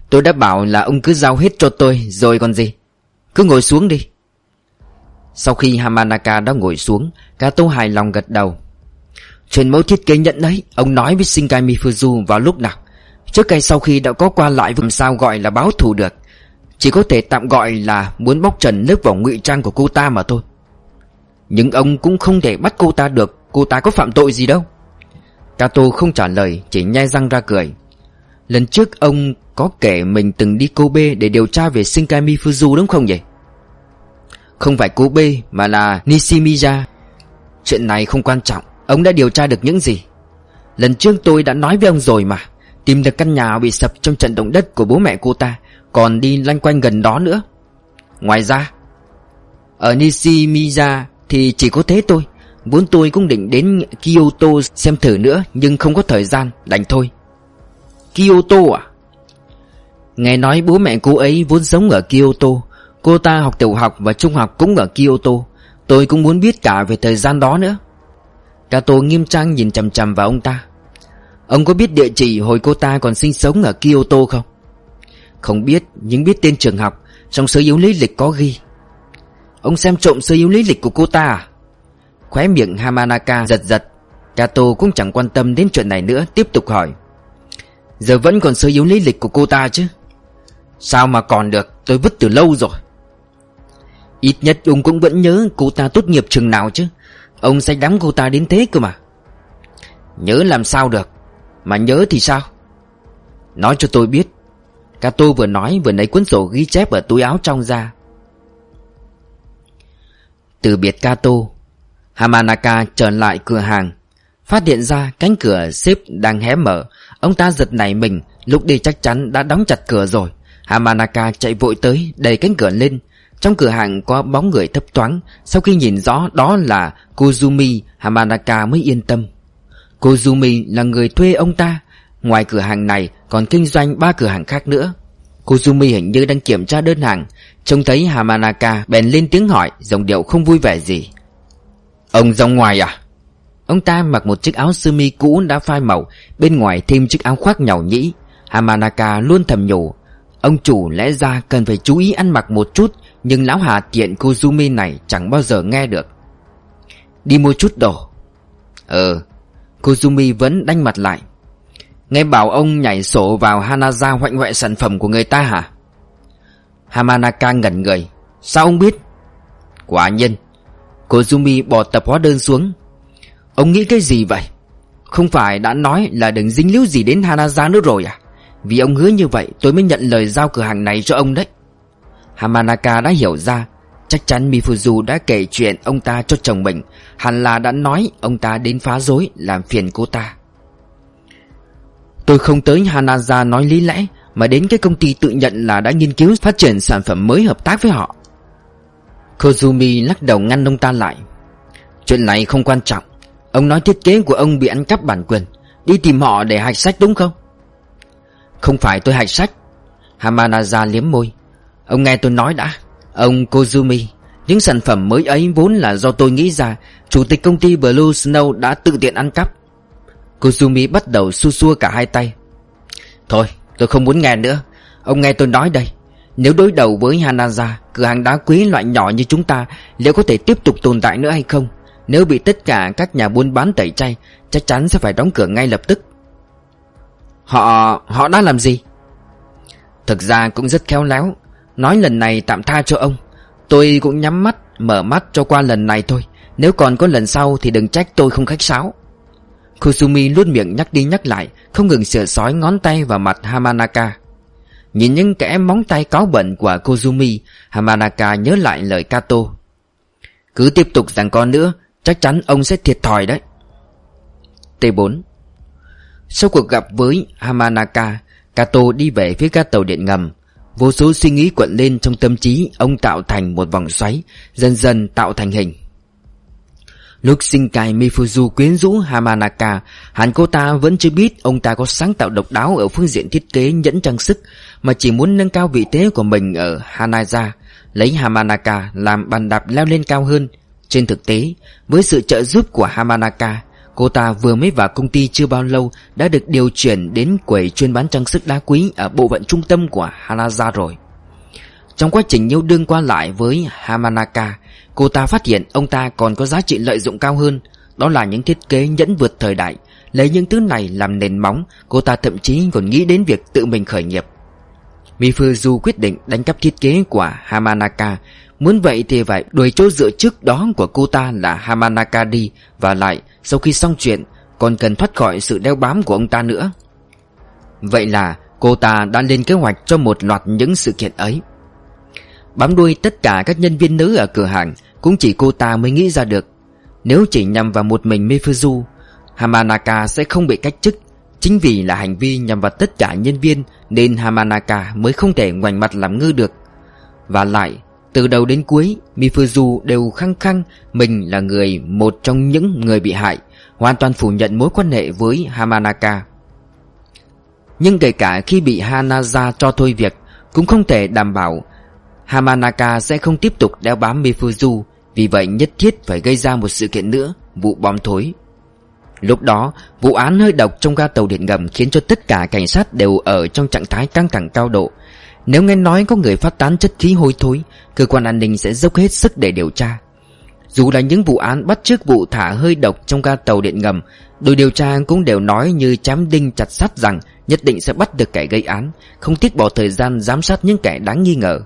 Tôi đã bảo là ông cứ giao hết cho tôi, Rồi còn gì? Cứ ngồi xuống đi. Sau khi Hamanaka đã ngồi xuống, Kato hài lòng gật đầu. Chuyện mẫu thiết kế nhận đấy Ông nói với Shinkai Mifuzu vào lúc nào? Trước hay sau khi đã có qua lại Làm sao gọi là báo thù được? Chỉ có thể tạm gọi là Muốn bóc trần lớp vỏ ngụy trang của cô ta mà thôi. Nhưng ông cũng không thể bắt cô ta được. Cô ta có phạm tội gì đâu. Kato không trả lời, Chỉ nhai răng ra cười. Lần trước ông có kể mình từng đi Kobe Để điều tra về Shinkami Fuzu đúng không vậy Không phải Kobe Mà là Nishimiya. Chuyện này không quan trọng. Ông đã điều tra được những gì? Lần trước tôi đã nói với ông rồi mà. Tìm được căn nhà bị sập trong trận động đất của bố mẹ cô ta. Còn đi lanh quanh gần đó nữa. Ngoài ra Ở Nishimiya thì chỉ có thế thôi. Vốn tôi cũng định đến Kyoto xem thử nữa Nhưng không có thời gian, đành thôi. Kyoto à? Nghe nói bố mẹ cô ấy vốn sống ở Kyoto. Cô ta học tiểu học và trung học cũng ở Kyoto. Tôi cũng muốn biết cả về thời gian đó nữa. Kato nghiêm trang nhìn chằm chằm vào ông ta. Ông có biết địa chỉ hồi cô ta còn sinh sống ở Kyoto không? Không biết, nhưng biết tên trường học, Trong sơ yếu lý lịch có ghi. Ông xem trộm sơ yếu lý lịch của cô ta à? Khóe miệng Hamanaka giật giật. Kato cũng chẳng quan tâm đến chuyện này nữa, Tiếp tục hỏi. Giờ vẫn còn sơ yếu lý lịch của cô ta chứ? Sao mà còn được? Tôi vứt từ lâu rồi. Ít nhất ông cũng vẫn nhớ cô ta tốt nghiệp trường nào chứ? Ông sẽ đám cô ta đến thế cơ mà. Nhớ làm sao được? Mà nhớ thì sao? Nói cho tôi biết. Kato vừa nói vừa lấy cuốn sổ ghi chép ở túi áo trong ra. Từ biệt Kato, Hamanaka trở lại cửa hàng, Phát hiện ra cánh cửa xếp đang hé mở. Ông ta giật nảy mình, Lúc đi chắc chắn đã đóng chặt cửa rồi. Hamanaka chạy vội tới, đẩy cánh cửa lên. Trong cửa hàng có bóng người thấp thoáng. Sau khi nhìn rõ, đó là Kozumi Hamanaka mới yên tâm. Kozumi là người thuê ông ta. Ngoài cửa hàng này còn kinh doanh ba cửa hàng khác nữa. Kozumi hình như đang kiểm tra đơn hàng. Trông thấy Hamanaka bèn lên tiếng hỏi, Giọng điệu không vui vẻ gì. Ông ra ngoài à? Ông ta mặc một chiếc áo sơ mi cũ đã phai màu, Bên ngoài thêm chiếc áo khoác nhàu nhĩ. Hamanaka luôn thầm nhủ, Ông chủ lẽ ra cần phải chú ý ăn mặc một chút, Nhưng lão hà tiện Kozumi này chẳng bao giờ nghe được. Đi mua chút đồ. Ờ Kozumi vẫn đanh mặt lại. Nghe bảo ông nhảy sổ vào Hanaza hoạnh hoẹ sản phẩm của người ta hả? Hamanaka ngẩn người. Sao ông biết? Quả nhiên Kozumi bỏ tập hóa đơn xuống. Ông nghĩ cái gì vậy? Không phải đã nói là đừng dính líu gì đến Hanaza nữa rồi à? Vì ông hứa như vậy tôi mới nhận lời giao cửa hàng này cho ông đấy. Hamanaka đã hiểu ra, Chắc chắn Mifuzu đã kể chuyện ông ta cho chồng mình. Hẳn là đã nói ông ta đến phá rối, Làm phiền cô ta. Tôi không tới Hanaza nói lý lẽ, Mà đến cái công ty tự nhận là đã nghiên cứu phát triển sản phẩm mới hợp tác với họ. Kozumi lắc đầu ngăn ông ta lại. Chuyện này không quan trọng. Ông nói thiết kế của ông bị ăn cắp bản quyền. Đi tìm họ để hạch sách đúng không? Không phải tôi hạch sách. Hamanaza liếm môi. Ông nghe tôi nói đã. Ông Kozumi, Những sản phẩm mới ấy vốn là do tôi nghĩ ra. Chủ tịch công ty Blue Snow đã tự tiện ăn cắp. Kozumi bắt đầu xua xua cả hai tay. Thôi, tôi không muốn nghe nữa. Ông nghe tôi nói đây. Nếu đối đầu với Hanaza, Cửa hàng đá quý loại nhỏ như chúng ta, Liệu có thể tiếp tục tồn tại nữa hay không? Nếu bị tất cả các nhà buôn bán tẩy chay, Chắc chắn sẽ phải đóng cửa ngay lập tức. Họ... họ đã làm gì? Thực ra cũng rất khéo léo. Nói lần này tạm tha cho ông. Tôi cũng nhắm mắt, Mở mắt cho qua lần này thôi. Nếu còn có lần sau thì đừng trách tôi không khách sáo. Kusumi luôn miệng nhắc đi nhắc lại, Không ngừng sửa sói ngón tay vào mặt Hamanaka. Nhìn những kẻ móng tay cáo bẩn của Kozumi Hamanaka nhớ lại lời Kato. Cứ tiếp tục rằng con nữa, Chắc chắn ông sẽ thiệt thòi đấy. T4 Sau cuộc gặp với Hamanaka, Kato đi về phía ga tàu điện ngầm. Vô số suy nghĩ cuộn lên trong tâm trí, Ông tạo thành một vòng xoáy, Dần dần tạo thành hình. Lúc sinh cài Mifuzu quyến rũ Hamanaka Hẳn cô ta vẫn chưa biết Ông ta có sáng tạo độc đáo ở phương diện thiết kế nhẫn trang sức, Mà chỉ muốn nâng cao vị thế của mình ở Hanaza, Lấy Hamanaka làm bàn đạp leo lên cao hơn. Trên thực tế, Với sự trợ giúp của Hamanaka, Cô ta vừa mới vào công ty chưa bao lâu Đã được điều chuyển đến quầy chuyên bán trang sức đá quý Ở bộ phận trung tâm của Hanaza rồi. Trong quá trình yêu đương qua lại với Hamanaka Cô ta phát hiện ông ta còn có giá trị lợi dụng cao hơn. Đó là những thiết kế nhẫn vượt thời đại. Lấy những thứ này làm nền móng, Cô ta thậm chí còn nghĩ đến việc tự mình khởi nghiệp. Mifuzu quyết định đánh cắp thiết kế của Hamanaka. Muốn vậy thì phải đuổi chỗ dựa trước đó của cô ta là Hamanaka đi. Và lại, sau khi xong chuyện, Còn cần thoát khỏi sự đeo bám của ông ta nữa. Vậy là cô ta đã lên kế hoạch cho một loạt những sự kiện ấy. Bám đuôi tất cả các nhân viên nữ ở cửa hàng cũng chỉ cô ta mới nghĩ ra được. Nếu chỉ nhằm vào một mình Mifuzu Hamanaka sẽ không bị cách chức. Chính vì là hành vi nhằm vào tất cả nhân viên Nên Hamanaka mới không thể ngoảnh mặt làm ngư được. Và lại, Từ đầu đến cuối Mifuzu đều khăng khăng Mình là người, Một trong những người bị hại, Hoàn toàn phủ nhận mối quan hệ với Hamanaka. Nhưng kể cả khi bị Hanaza cho thôi việc, Cũng không thể đảm bảo Hamanaka sẽ không tiếp tục đeo bám Mifuzu vì vậy nhất thiết phải gây ra một sự kiện nữa, Vụ bom thối. Lúc đó, vụ án hơi độc trong ga tàu điện ngầm Khiến cho tất cả cảnh sát đều ở trong trạng thái căng thẳng cao độ. Nếu nghe nói có người phát tán chất khí hôi thối, Cơ quan an ninh sẽ dốc hết sức để điều tra. Dù là những vụ án bắt trước vụ thả hơi độc trong ga tàu điện ngầm, Đội điều tra cũng đều nói như chám đinh chặt sắt rằng Nhất định sẽ bắt được kẻ gây án, Không tiếc bỏ thời gian giám sát những kẻ đáng nghi ngờ.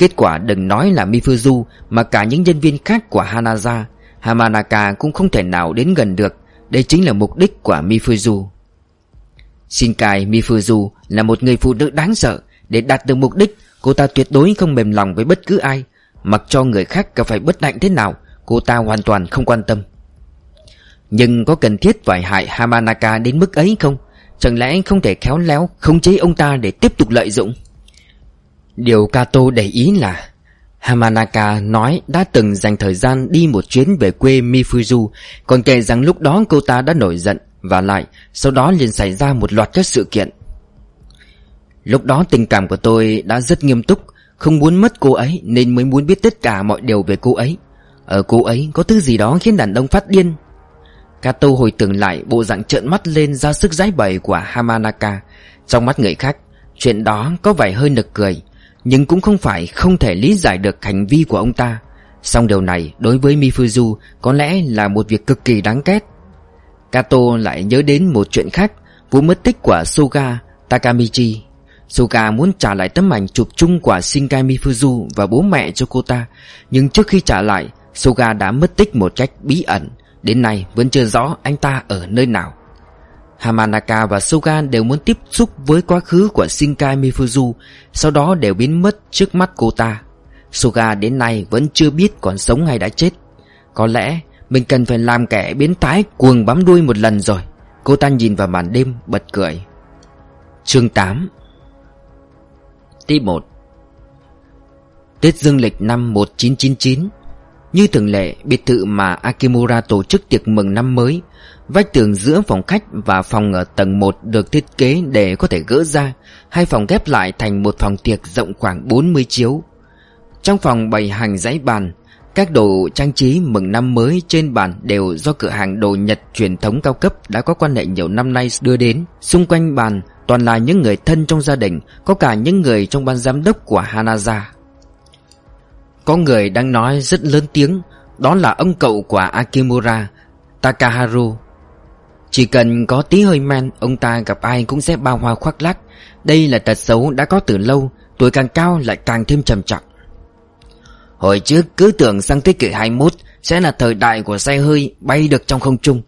Kết quả đừng nói là Mifuzu, Mà cả những nhân viên khác của Hanaza, Hamanaka cũng không thể nào đến gần được. Đây chính là mục đích của Mifuzu. Shinkai, Mifuzu là một người phụ nữ đáng sợ. Để đạt được mục đích, Cô ta tuyệt đối không mềm lòng với bất cứ ai. Mặc cho người khác gặp phải bất hạnh thế nào, Cô ta hoàn toàn không quan tâm. Nhưng có cần thiết phải hại Hamanaka đến mức ấy không? Chẳng lẽ không thể khéo léo khống chế ông ta để tiếp tục lợi dụng? Điều Kato để ý là Hamanaka nói đã từng dành thời gian đi một chuyến về quê Mifuzu, Còn kể rằng lúc đó cô ta đã nổi giận Và lại sau đó liền xảy ra một loạt các sự kiện. Lúc đó tình cảm của tôi đã rất nghiêm túc, Không muốn mất cô ấy nên mới muốn biết tất cả mọi điều về cô ấy. Ở cô ấy có thứ gì đó khiến đàn ông phát điên? Kato hồi tưởng lại bộ dạng trợn mắt lên ra sức giải bày của Hamanaka. Trong mắt người khác, Chuyện đó có vẻ hơi nực cười nhưng cũng không phải không thể lý giải được hành vi của ông ta. Song điều này đối với Mifuzu có lẽ là một việc cực kỳ đáng ghét. Kato lại nhớ đến một chuyện khác, Vụ mất tích của Suga Takamichi. Suga muốn trả lại tấm ảnh chụp chung của Shinkai Mifuzu và bố mẹ cho cô ta, Nhưng trước khi trả lại Suga đã mất tích một cách bí ẩn. Đến nay vẫn chưa rõ anh ta ở nơi nào. Hamanaka và Suga đều muốn tiếp xúc với quá khứ của Shinkai Mifuzu, Sau đó đều biến mất trước mắt cô ta. Suga đến nay vẫn chưa biết còn sống hay đã chết. Có lẽ mình cần phải làm kẻ biến thái cuồng bám đuôi một lần rồi. Cô ta nhìn vào màn đêm, bật cười. Chương 8 Tiếp 1 Tết dương lịch năm 1999 như thường lệ, biệt thự mà Akimura tổ chức tiệc mừng năm mới Vách tường giữa phòng khách và phòng ở tầng 1 được thiết kế để có thể gỡ ra. Hai phòng ghép lại thành một phòng tiệc rộng khoảng 40 chiếu. Trong phòng bày hàng giấy bàn Các đồ trang trí mừng năm mới trên bàn đều do cửa hàng đồ Nhật truyền thống cao cấp đã có quan hệ nhiều năm nay đưa đến. Xung quanh bàn toàn là những người thân trong gia đình Có cả những người trong ban giám đốc của Hanaza. Có người đang nói rất lớn tiếng, Đó là ông cậu của Akimura, Takaharu. Chỉ cần có tí hơi men, Ông ta gặp ai cũng sẽ bao hoa khoác lác. Đây là tật xấu đã có từ lâu, Tuổi càng cao lại càng thêm trầm trọng. Hồi trước cứ tưởng sang thế kỷ 21 Sẽ là thời đại của xe hơi bay được trong không trung.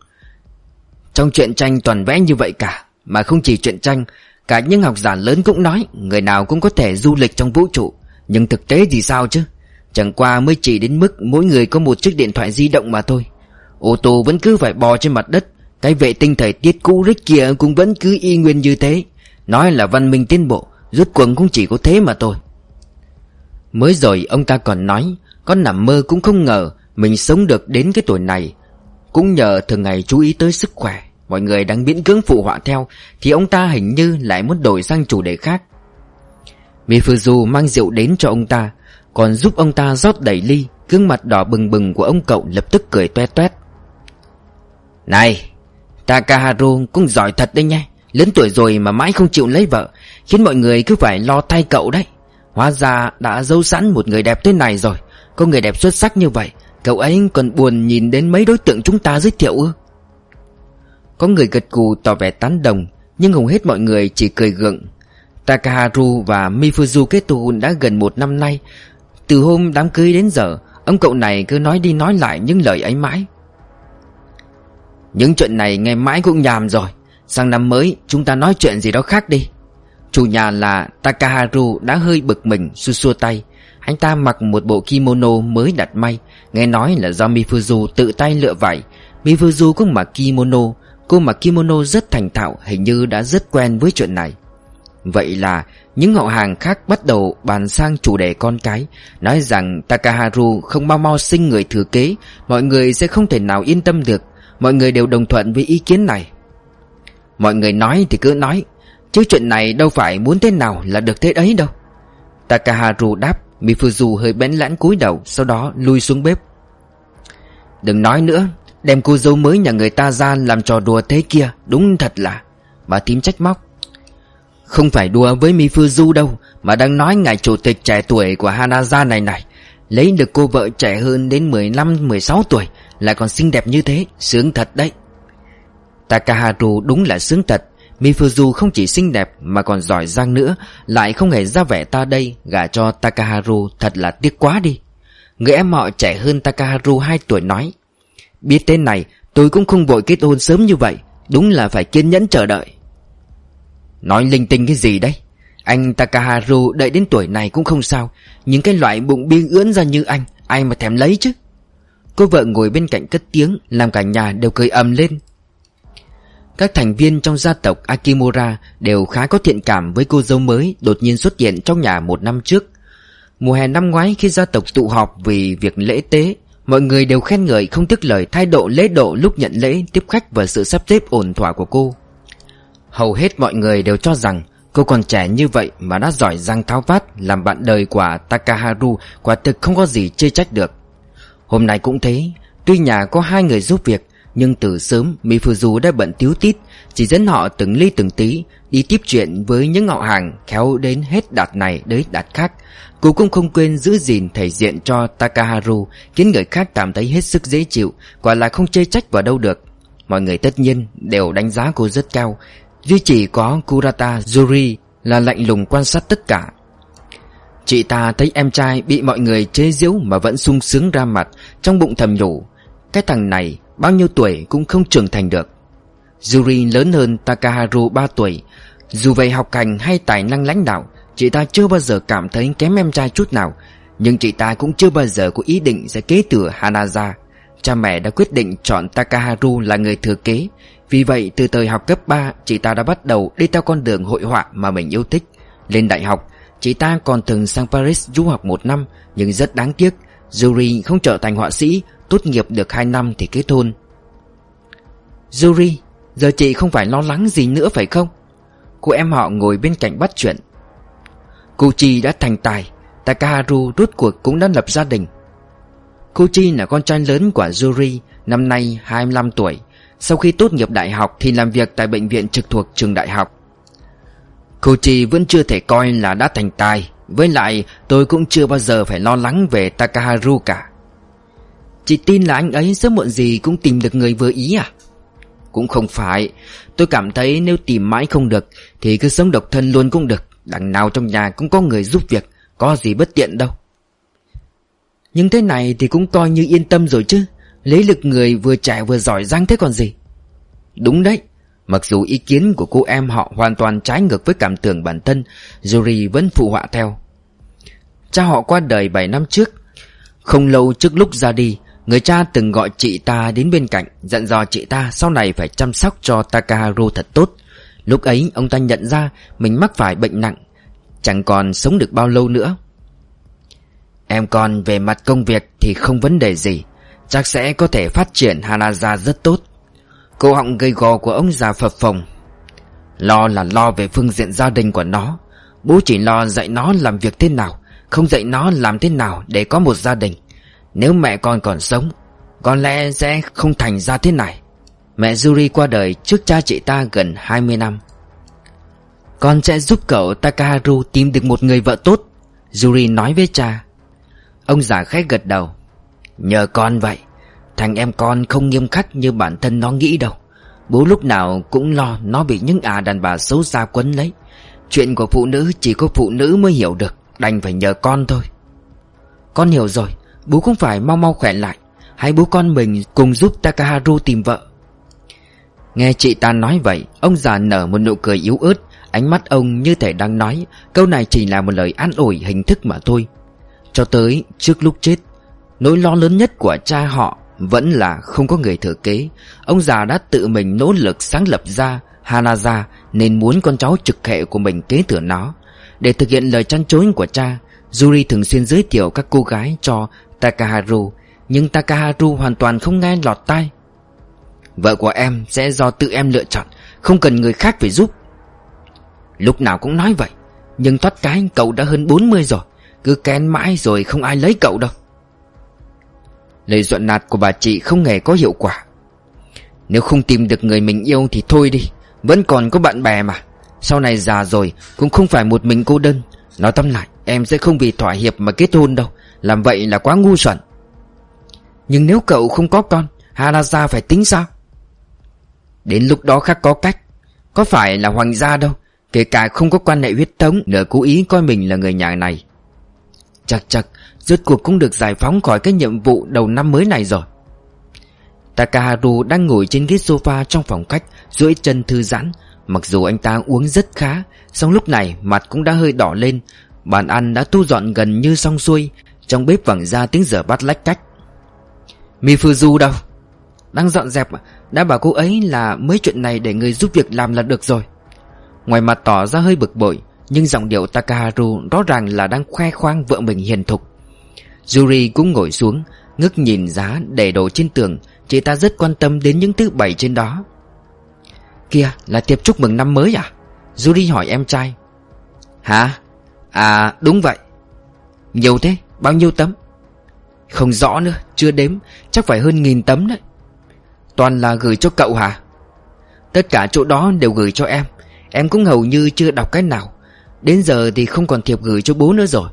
Trong chuyện tranh toàn vẽ như vậy cả, Mà không chỉ chuyện tranh, Cả những học giả lớn cũng nói Người nào cũng có thể du lịch trong vũ trụ. Nhưng thực tế thì sao chứ? Chẳng qua mới chỉ đến mức mỗi người có một chiếc điện thoại di động mà thôi. Ô tô vẫn cứ phải bò trên mặt đất. Cái vệ tinh thời tiết cũ rích kia cũng vẫn cứ y nguyên như thế. Nói là văn minh tiến bộ, Rút quần cũng chỉ có thế mà thôi. Mới rồi, ông ta còn nói Con nằm mơ cũng không ngờ Mình sống được đến cái tuổi này. Cũng nhờ thường ngày chú ý tới sức khỏe, Mọi người đang miễn cưỡng phụ họa theo, Thì ông ta hình như lại muốn đổi sang chủ đề khác. Mifuzu mang rượu đến cho ông ta còn giúp ông ta rót đầy ly, Gương mặt đỏ bừng bừng của ông cậu lập tức cười toe toét. Này Takaharu cũng giỏi thật đấy nhé. Lớn tuổi rồi mà mãi không chịu lấy vợ, Khiến mọi người cứ phải lo thay cậu đấy. Hóa ra đã giấu sẵn một người đẹp thế này rồi. Có người đẹp xuất sắc như vậy, Cậu ấy còn buồn nhìn đến mấy đối tượng chúng ta giới thiệu ư? Có người gật cù tỏ vẻ tán đồng, Nhưng hầu hết mọi người chỉ cười gượng. Takaharu và Mifuzu kết đã gần một năm nay từ hôm đám cưới đến giờ, Ông cậu này cứ nói đi nói lại những lời ấy mãi. Những chuyện này nghe mãi cũng nhàm rồi. Sang năm mới, chúng ta nói chuyện gì đó khác đi. Chủ nhà là Takaharu đã hơi bực mình, xua xua tay. Anh ta mặc một bộ kimono mới đặt may, Nghe nói là do Mifuzu tự tay lựa vải. Mifuzu cũng mặc kimono. Cô mặc kimono rất thành thạo, Hình như đã rất quen với chuyện này. Vậy là những họ hàng khác bắt đầu bàn sang chủ đề con cái, Nói rằng Takaharu không mau mau sinh người thừa kế, Mọi người sẽ không thể nào yên tâm được, Mọi người đều đồng thuận với ý kiến này. Mọi người nói thì cứ nói, Chứ chuyện này đâu phải muốn thế nào là được thế ấy đâu. Takaharu đáp, Mifuzu hơi bén lãn cúi đầu, Sau đó lui xuống bếp. Đừng nói nữa, Đem cô dâu mới nhà người ta ra làm trò đùa thế kia, Đúng thật là, Bà tím trách móc. Không phải đùa với Mifuzu đâu, Mà đang nói ngài chủ tịch trẻ tuổi của Hanaza này này. Lấy được cô vợ trẻ hơn đến 15-16 tuổi, Lại còn xinh đẹp như thế, Sướng thật đấy. Takaharu đúng là sướng thật. Mifuzu không chỉ xinh đẹp mà còn giỏi giang nữa, Lại không hề ra vẻ ta đây, Gả cho Takaharu thật là tiếc quá đi. Người em họ trẻ hơn Takaharu 2 tuổi nói, Biết tên này, tôi cũng không vội kết hôn sớm như vậy, Đúng là phải kiên nhẫn chờ đợi. Nói linh tinh cái gì đấy? Anh Takaharu đợi đến tuổi này cũng không sao. Những cái loại bụng biên ưỡn ra như anh Ai mà thèm lấy chứ? Cô vợ ngồi bên cạnh cất tiếng Làm cả nhà đều cười ầm lên. Các thành viên trong gia tộc Akimura Đều khá có thiện cảm với cô dâu mới Đột nhiên xuất hiện trong nhà một năm trước. Mùa hè năm ngoái khi gia tộc tụ họp vì việc lễ tế Mọi người đều khen ngợi không tiếc lời thái độ lễ độ lúc nhận lễ, tiếp khách và sự sắp xếp ổn thỏa của cô. Hầu hết mọi người đều cho rằng cô còn trẻ như vậy mà đã giỏi giang tháo vát làm bạn đời của Takaharu quả thực không có gì chê trách được. Hôm nay cũng thế, tuy nhà có hai người giúp việc nhưng từ sớm Mifuzu đã bận tiếu tít Chỉ dẫn họ từng ly từng tí Đi tiếp chuyện với những họ hàng Khéo đến hết đạt này đến đạt khác Cô cũng không quên giữ gìn thể diện cho Takaharu Khiến người khác cảm thấy hết sức dễ chịu Quả là không chê trách vào đâu được Mọi người tất nhiên đều đánh giá cô rất cao Duy chỉ có Kurata Yuri Là lạnh lùng quan sát tất cả. Chị ta thấy em trai bị mọi người chế giễu Mà vẫn sung sướng ra mặt, Trong bụng thầm nhủ, Cái thằng này bao nhiêu tuổi cũng không trưởng thành được. Yuri lớn hơn Takaharu 3 tuổi. Dù về học hành hay tài năng lãnh đạo, Chị ta chưa bao giờ cảm thấy kém em trai chút nào, Nhưng chị ta cũng chưa bao giờ có ý định sẽ kế thừa Hanaza. Cha mẹ đã quyết định chọn Takaharu là người thừa kế vì vậy, từ thời học cấp 3 Chị ta đã bắt đầu đi theo con đường hội họa mà mình yêu thích. Lên đại học, Chị ta còn từng sang Paris du học một năm, Nhưng rất đáng tiếc Yuri không trở thành họa sĩ, Tốt nghiệp được 2 năm thì kết hôn. Yuri Giờ chị không phải lo lắng gì nữa phải không? Cô em họ ngồi bên cạnh bắt chuyện. Cô Chi đã thành tài, Takaharu rút cuộc cũng đã lập gia đình. Cô Chi là con trai lớn của Yuri Năm nay 25 tuổi. Sau khi tốt nghiệp đại học Thì làm việc tại bệnh viện trực thuộc trường đại học. Cô vẫn chưa thể coi là đã thành tài, Với lại tôi cũng chưa bao giờ phải lo lắng về Takaharu cả. Chị tin là anh ấy sớm muộn gì cũng tìm được người vừa ý à? Cũng không phải, Tôi cảm thấy nếu tìm mãi không được Thì cứ sống độc thân luôn cũng được, Đằng nào trong nhà cũng có người giúp việc, Có gì bất tiện đâu. Nhưng thế này thì cũng coi như yên tâm rồi chứ. Lấy lực người vừa trẻ vừa giỏi giang thế còn gì? Đúng đấy, Mặc dù ý kiến của cô em họ hoàn toàn trái ngược với cảm tưởng bản thân Yuri vẫn phụ họa theo. Cha họ qua đời 7 năm trước, Không lâu trước lúc ra đi, Người cha từng gọi chị ta đến bên cạnh, Dặn dò chị ta sau này phải chăm sóc cho Takaharu thật tốt. Lúc ấy, ông ta nhận ra Mình mắc phải bệnh nặng, Chẳng còn sống được bao lâu nữa. Em còn về mặt công việc Thì không vấn đề gì. Chắc sẽ có thể phát triển Hanaza rất tốt. Cô họng gây gò của ông già phập phồng. Lo là lo về phương diện gia đình của nó. Bố chỉ lo dạy nó làm việc thế nào, Không dạy nó làm thế nào để có một gia đình. Nếu mẹ con còn sống, Có lẽ sẽ không thành ra thế này. Mẹ Yuri qua đời trước cha chị ta gần 20 năm. Con sẽ giúp cậu Takaharu tìm được một người vợ tốt, Yuri nói với cha. Ông già khách gật đầu. Nhờ con vậy, Thằng em con không nghiêm khắc như bản thân nó nghĩ đâu. Bố lúc nào cũng lo nó bị những à đàn bà xấu xa quấn lấy. Chuyện của phụ nữ chỉ có phụ nữ mới hiểu được, Đành phải nhờ con thôi. Con hiểu rồi, Bố cũng phải mau mau khỏe lại. Hãy bố con mình cùng giúp Takaharu tìm vợ. Nghe chị ta nói vậy, Ông già nở một nụ cười yếu ớt. Ánh mắt ông như thể đang nói, Câu này chỉ là một lời an ủi hình thức mà thôi. Cho tới trước lúc chết Nỗi lo lớn nhất của cha họ Vẫn là không có người thừa kế. Ông già đã tự mình nỗ lực sáng lập ra Hanaza Nên muốn con cháu trực hệ của mình kế thừa nó. Để thực hiện lời chăn chối của cha, Yuri thường xuyên giới thiệu các cô gái cho Takaharu, Nhưng Takaharu hoàn toàn không nghe lọt tai. Vợ của em sẽ do tự em lựa chọn, Không cần người khác phải giúp. Lúc nào cũng nói vậy, Nhưng thoát cái cậu đã hơn 40 rồi, Cứ kén mãi rồi không ai lấy cậu đâu. Lời dọn nạt của bà chị không hề có hiệu quả. Nếu không tìm được người mình yêu thì thôi đi, Vẫn còn có bạn bè mà. Sau này già rồi cũng không phải một mình cô đơn. Nói tóm lại, em sẽ không vì thỏa hiệp mà kết hôn đâu. Làm vậy là quá ngu xuẩn. Nhưng nếu cậu không có con Hanaza phải tính sao? Đến lúc đó khác có cách. Có phải là hoàng gia đâu, Kể cả không có quan hệ huyết thống Nửa cố ý coi mình là người nhà này. Chắc chắc Rốt cuộc cũng được giải phóng khỏi cái nhiệm vụ đầu năm mới này rồi. Takaharu đang ngồi trên ghế sofa trong phòng khách, duỗi chân thư giãn. Mặc dù anh ta uống rất khá, song lúc này mặt cũng đã hơi đỏ lên. Bàn ăn đã thu dọn gần như xong xuôi, Trong bếp vẳng ra tiếng rửa bát lách cách. Mifuzu đâu? Đang dọn dẹp, Đã bảo cô ấy là mấy chuyện này để người giúp việc làm là được rồi. Ngoài mặt tỏ ra hơi bực bội, Nhưng giọng điệu Takaharu rõ ràng là đang khoe khoang vợ mình hiền thục. Yuri cũng ngồi xuống, Ngước nhìn giá để đồ trên tường, Chị ta rất quan tâm đến những thứ bày trên đó. Kia là tiệp chúc mừng năm mới à? Yuri hỏi em trai. Hả? À đúng vậy. Nhiều thế, bao nhiêu tấm? Không rõ nữa, chưa đếm, Chắc phải hơn nghìn tấm đấy. Toàn là gửi cho cậu hả? Tất cả chỗ đó đều gửi cho em. Em cũng hầu như chưa đọc cái nào. Đến giờ thì không còn thiệp gửi cho bố nữa rồi.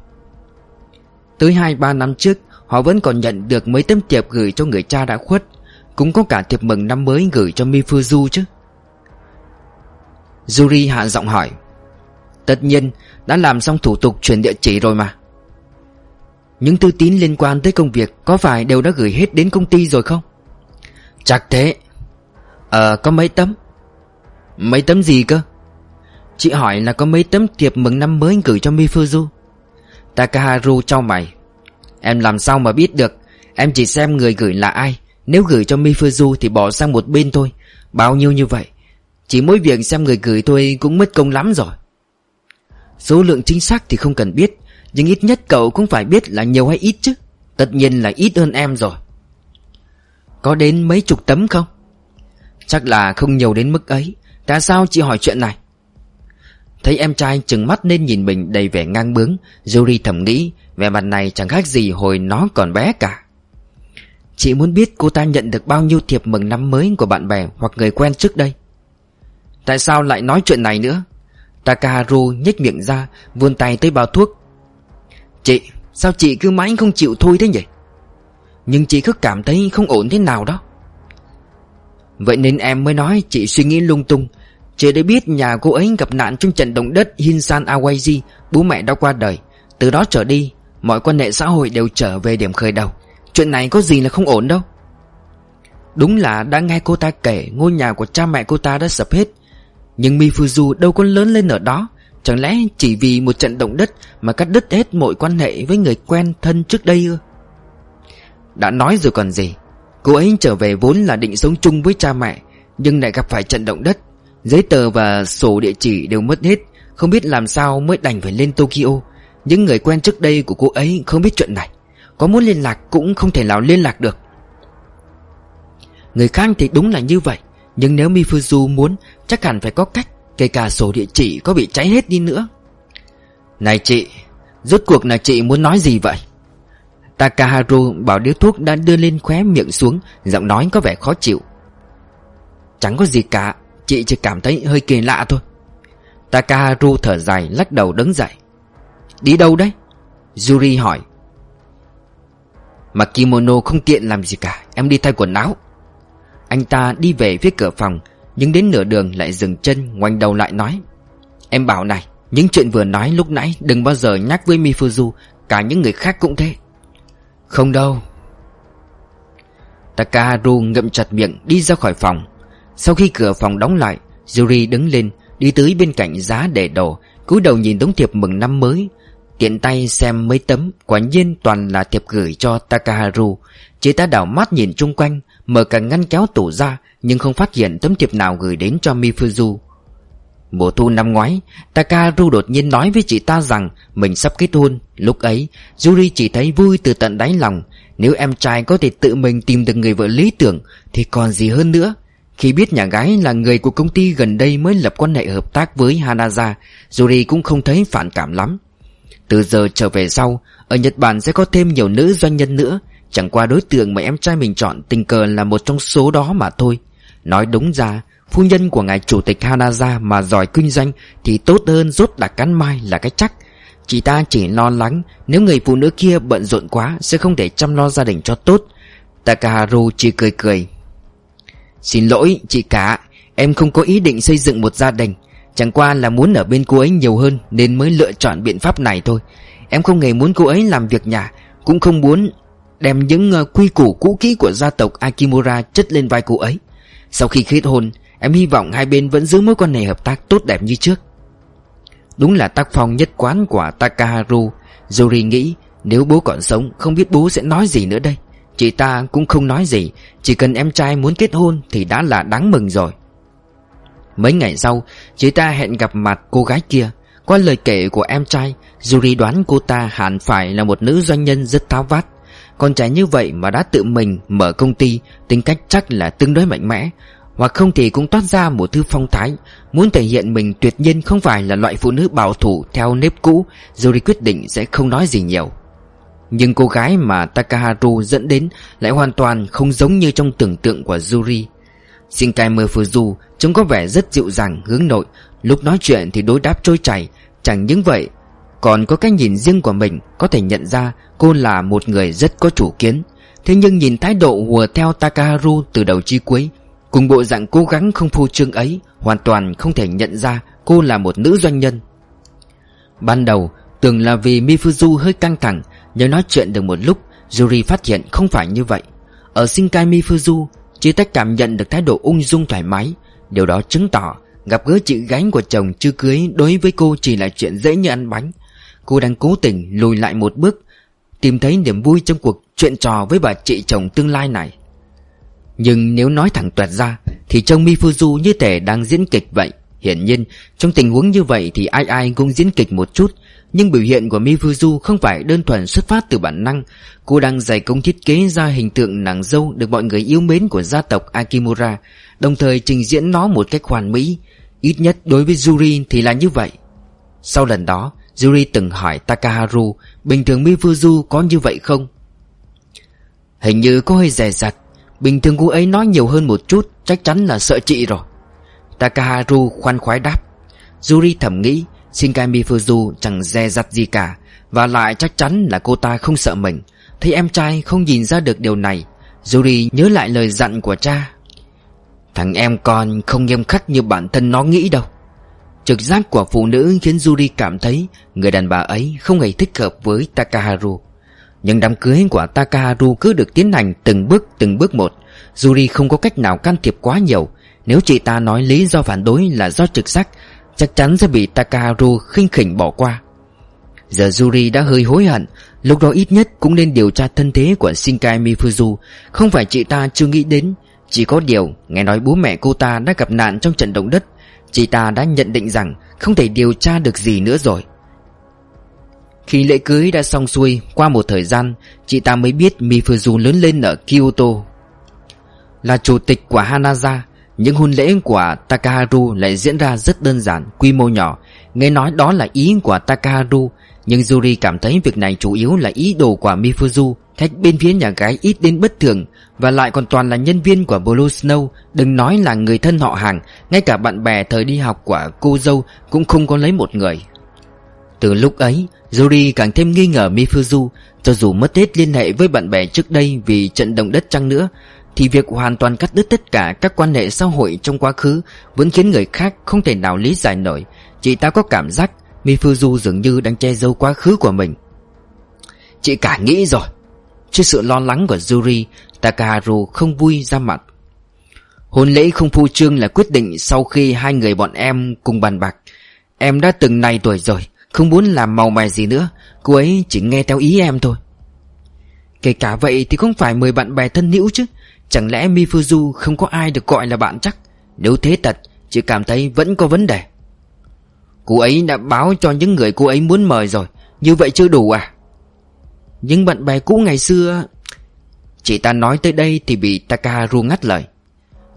Tới 2-3 năm trước, Họ vẫn còn nhận được mấy tấm thiệp gửi cho người cha đã khuất. Cũng có cả thiệp mừng năm mới gửi cho Mifuzu chứ. Yuri hạ giọng hỏi, Tất nhiên, đã làm xong thủ tục chuyển địa chỉ rồi mà. Những thư tín liên quan tới công việc Có phải đều đã gửi hết đến công ty rồi không? Chắc thế. Ờ có mấy tấm. Mấy tấm gì cơ? Chị hỏi là có mấy tấm thiệp mừng năm mới gửi cho Mifuzu. Takaharu cho mày. Em làm sao mà biết được? Em chỉ xem người gửi là ai. Nếu gửi cho Mifuzu thì bỏ sang một bên thôi. Bao nhiêu như vậy? Chỉ mỗi việc xem người gửi thôi cũng mất công lắm rồi. Số lượng chính xác thì không cần biết, Nhưng ít nhất cậu cũng phải biết là nhiều hay ít chứ. Tất nhiên là ít hơn em rồi. Có đến mấy chục tấm không? Chắc là không nhiều đến mức ấy. Tại sao chị hỏi chuyện này? Thấy em trai chừng mắt nên nhìn mình đầy vẻ ngang bướng Yuri thầm nghĩ, Vẻ mặt này chẳng khác gì hồi nó còn bé cả. Chị muốn biết cô ta nhận được bao nhiêu thiệp mừng năm mới của bạn bè hoặc người quen trước đây? Tại sao lại nói chuyện này nữa? Takaharu nhếch miệng ra, Vươn tay tới bao thuốc. Chị, Sao chị cứ mãi không chịu thôi thế nhỉ? Nhưng chị cứ cảm thấy không ổn thế nào đó. Vậy nên em mới nói chị suy nghĩ lung tung Trời đã biết nhà cô ấy gặp nạn trong trận động đất Hinsan Awaji Bố mẹ đã qua đời. Từ đó trở đi, Mọi quan hệ xã hội đều trở về điểm khởi đầu. Chuyện này có gì là không ổn đâu. Đúng là đã nghe cô ta kể Ngôi nhà của cha mẹ cô ta đã sập hết. Nhưng Mifuzu đâu có lớn lên ở đó. Chẳng lẽ chỉ vì một trận động đất Mà cắt đứt hết mọi quan hệ với người quen thân trước đây ư? Đã nói rồi còn gì. Cô ấy trở về vốn là định sống chung với cha mẹ, Nhưng lại gặp phải trận động đất. Giấy tờ và sổ địa chỉ đều mất hết, Không biết làm sao mới đành phải lên Tokyo. Những người quen trước đây của cô ấy không biết chuyện này. Có muốn liên lạc cũng không thể nào liên lạc được. Người khác thì đúng là như vậy, Nhưng nếu Mifuzu muốn, Chắc hẳn phải có cách, Kể cả sổ địa chỉ có bị cháy hết đi nữa. Này chị, Rốt cuộc là chị muốn nói gì vậy? Takaharu bảo điếu thuốc đã đưa lên khóe miệng xuống, Giọng nói có vẻ khó chịu. Chẳng có gì cả Chị chỉ cảm thấy hơi kỳ lạ thôi. Takaharu thở dài, lắc đầu đứng dậy. Đi đâu đấy? Yuri hỏi. Mặc kimono không tiện làm gì cả, Em đi thay quần áo. Anh ta đi về phía cửa phòng, Nhưng đến nửa đường lại dừng chân, Ngoảnh đầu lại nói. Em bảo này, Những chuyện vừa nói lúc nãy Đừng bao giờ nhắc với Mifuzu, Cả những người khác cũng thế. Không đâu. Takaharu ngậm chặt miệng, đi ra khỏi phòng sau khi cửa phòng đóng lại, Yuri đứng lên, Đi tới bên cạnh giá để đồ, cúi đầu nhìn đống thiệp mừng năm mới. Tiện tay xem mấy tấm, Quả nhiên toàn là thiệp gửi cho Takaharu. Chị ta đảo mắt nhìn chung quanh, Mở cả ngăn kéo tủ ra, Nhưng không phát hiện tấm thiệp nào gửi đến cho Mifuzu. Mùa thu năm ngoái, Takaharu đột nhiên nói với chị ta rằng Mình sắp kết hôn. Lúc ấy, Yuri chỉ thấy vui từ tận đáy lòng. Nếu em trai có thể tự mình tìm được người vợ lý tưởng, Thì còn gì hơn nữa. Khi biết nhà gái là người của công ty gần đây mới lập quan hệ hợp tác với Hanaza, Yuri cũng không thấy phản cảm lắm. Từ giờ trở về sau, Ở Nhật Bản sẽ có thêm nhiều nữ doanh nhân nữa. Chẳng qua đối tượng mà em trai mình chọn tình cờ là một trong số đó mà thôi. Nói đúng ra, Phu nhân của ngài chủ tịch Hanaza mà giỏi kinh doanh Thì tốt hơn rốt đặc cắn mai là cái chắc. Chị ta chỉ lo lắng Nếu người phụ nữ kia bận rộn quá Sẽ không thể chăm lo gia đình cho tốt. Takaharu chỉ cười cười. Xin lỗi, chị cả. Em không có ý định xây dựng một gia đình. Chẳng qua là muốn ở bên cô ấy nhiều hơn Nên mới lựa chọn biện pháp này thôi. Em không hề muốn cô ấy làm việc nhà, Cũng không muốn Đem những ờ, quy củ cũ kỹ của gia tộc Akimura chất lên vai cô ấy. Sau khi kết hôn, Em hy vọng hai bên vẫn giữ mối quan hệ hợp tác tốt đẹp như trước. Đúng là tác phong nhất quán của Takaharu. Yuri nghĩ, Nếu bố còn sống, Không biết bố sẽ nói gì nữa đây. Chị ta cũng không nói gì, Chỉ cần em trai muốn kết hôn Thì đã là đáng mừng rồi. Mấy ngày sau, Chị ta hẹn gặp mặt cô gái kia. Qua lời kể của em trai Yuri đoán cô ta hẳn phải là một nữ doanh nhân rất tháo vát Con trai như vậy mà đã tự mình mở công ty, Tính cách chắc là tương đối mạnh mẽ, hoặc không thì cũng toát ra một thứ phong thái, Muốn thể hiện mình tuyệt nhiên không phải là loại phụ nữ bảo thủ theo nếp cũ Yuri quyết định sẽ không nói gì nhiều. Nhưng cô gái mà Takaharu dẫn đến lại hoàn toàn không giống như trong tưởng tượng của Yuri. Shinkai Fuzu trông có vẻ rất dịu dàng, hướng nội. Lúc nói chuyện thì đối đáp trôi chảy. Chẳng những vậy, Còn có cái nhìn riêng của mình Có thể nhận ra cô là một người rất có chủ kiến. Thế nhưng nhìn thái độ hùa theo Takaharu từ đầu chi cuối, Cùng bộ dạng cố gắng không phô trương ấy, Hoàn toàn không thể nhận ra cô là một nữ doanh nhân. Ban đầu, tưởng là vì Mifuzu hơi căng thẳng Nhớ nói chuyện được một lúc, Yuri phát hiện không phải như vậy. Ở Shinkai Mifuzu, Chỉ tách cảm nhận được thái độ ung dung thoải mái. Điều đó chứng tỏ Gặp gỡ chị gái của chồng chưa cưới Đối với cô chỉ là chuyện dễ như ăn bánh. Cô đang cố tình lùi lại một bước, Tìm thấy niềm vui trong cuộc chuyện trò với bà chị chồng tương lai này. Nhưng nếu nói thẳng toẹt ra, Thì trông Mifuzu như thể đang diễn kịch vậy. Hiển nhiên, trong tình huống như vậy Thì ai ai cũng diễn kịch một chút. Nhưng biểu hiện của Mifuzu không phải đơn thuần xuất phát từ bản năng. Cô đang dày công thiết kế ra hình tượng nàng dâu Được mọi người yêu mến của gia tộc Akimura, Đồng thời trình diễn nó một cách hoàn mỹ. Ít nhất đối với Yuri thì là như vậy. Sau lần đó, Yuri từng hỏi Takaharu, Bình thường Mifuzu có như vậy không? Hình như có hơi rẻ rặt Bình thường cô ấy nói nhiều hơn một chút, Chắc chắn là sợ chị rồi. Takaharu khoan khoái đáp. Yuri thầm nghĩ Shinkami Fuzu chẳng dè dặt gì cả, Và lại chắc chắn là cô ta không sợ mình. Thấy em trai không nhìn ra được điều này, Yuri nhớ lại lời dặn của cha. Thằng em con không nghiêm khắc như bản thân nó nghĩ đâu. Trực giác của phụ nữ khiến Yuri cảm thấy Người đàn bà ấy không hề thích hợp với Takaharu. Nhưng đám cưới của Takaharu cứ được tiến hành từng bước từng bước một. Yuri không có cách nào can thiệp quá nhiều nếu chị ta nói lý do phản đối là do trực giác, Chắc chắn sẽ bị Takaharu khinh khỉnh bỏ qua. Giờ Yuri đã hơi hối hận, Lúc đó ít nhất cũng nên điều tra thân thế của Shinkai Mifuzu. Không phải chị ta chưa nghĩ đến, Chỉ có điều Nghe nói bố mẹ cô ta đã gặp nạn trong trận động đất. Chị ta đã nhận định rằng Không thể điều tra được gì nữa rồi. Khi lễ cưới đã xong xuôi, Qua một thời gian, Chị ta mới biết Mifuzu lớn lên ở Kyoto. Là chủ tịch của Hanaza những hôn lễ của Takaharu lại diễn ra rất đơn giản, Quy mô nhỏ. Nghe nói đó là ý của Takaharu, Nhưng Yuri cảm thấy việc này chủ yếu là ý đồ của Mifuzu. Khách bên phía nhà gái ít đến bất thường, Và lại còn toàn là nhân viên của Blue Snow. Đừng nói là người thân họ hàng, Ngay cả bạn bè thời đi học của cô dâu Cũng không có lấy một người. Từ lúc ấy, Yuri càng thêm nghi ngờ Mifuzu. Cho dù mất hết liên hệ với bạn bè trước đây Vì trận động đất chăng nữa thì việc hoàn toàn cắt đứt tất cả các quan hệ xã hội trong quá khứ Vẫn khiến người khác không thể nào lý giải nổi. Chị ta có cảm giác Mifuzu dường như đang che giấu quá khứ của mình. Chị cả nghĩ rồi. Trước sự lo lắng của Yuri, Takaharu không vui ra mặt. Hôn lễ không phu trương là quyết định sau khi hai người bọn em cùng bàn bạc. Em đã từng này tuổi rồi, Không muốn làm màu mè gì nữa. Cô ấy chỉ nghe theo ý em thôi. Kể cả vậy thì không phải mời bạn bè thân hữu chứ. Chẳng lẽ Mifuzu không có ai được gọi là bạn chắc? Nếu thế thật, Chị cảm thấy vẫn có vấn đề. Cô ấy đã báo cho những người cô ấy muốn mời rồi. Như vậy chưa đủ à? Những bạn bè cũ ngày xưa, Chị ta nói tới đây thì bị Takaharu ngắt lời.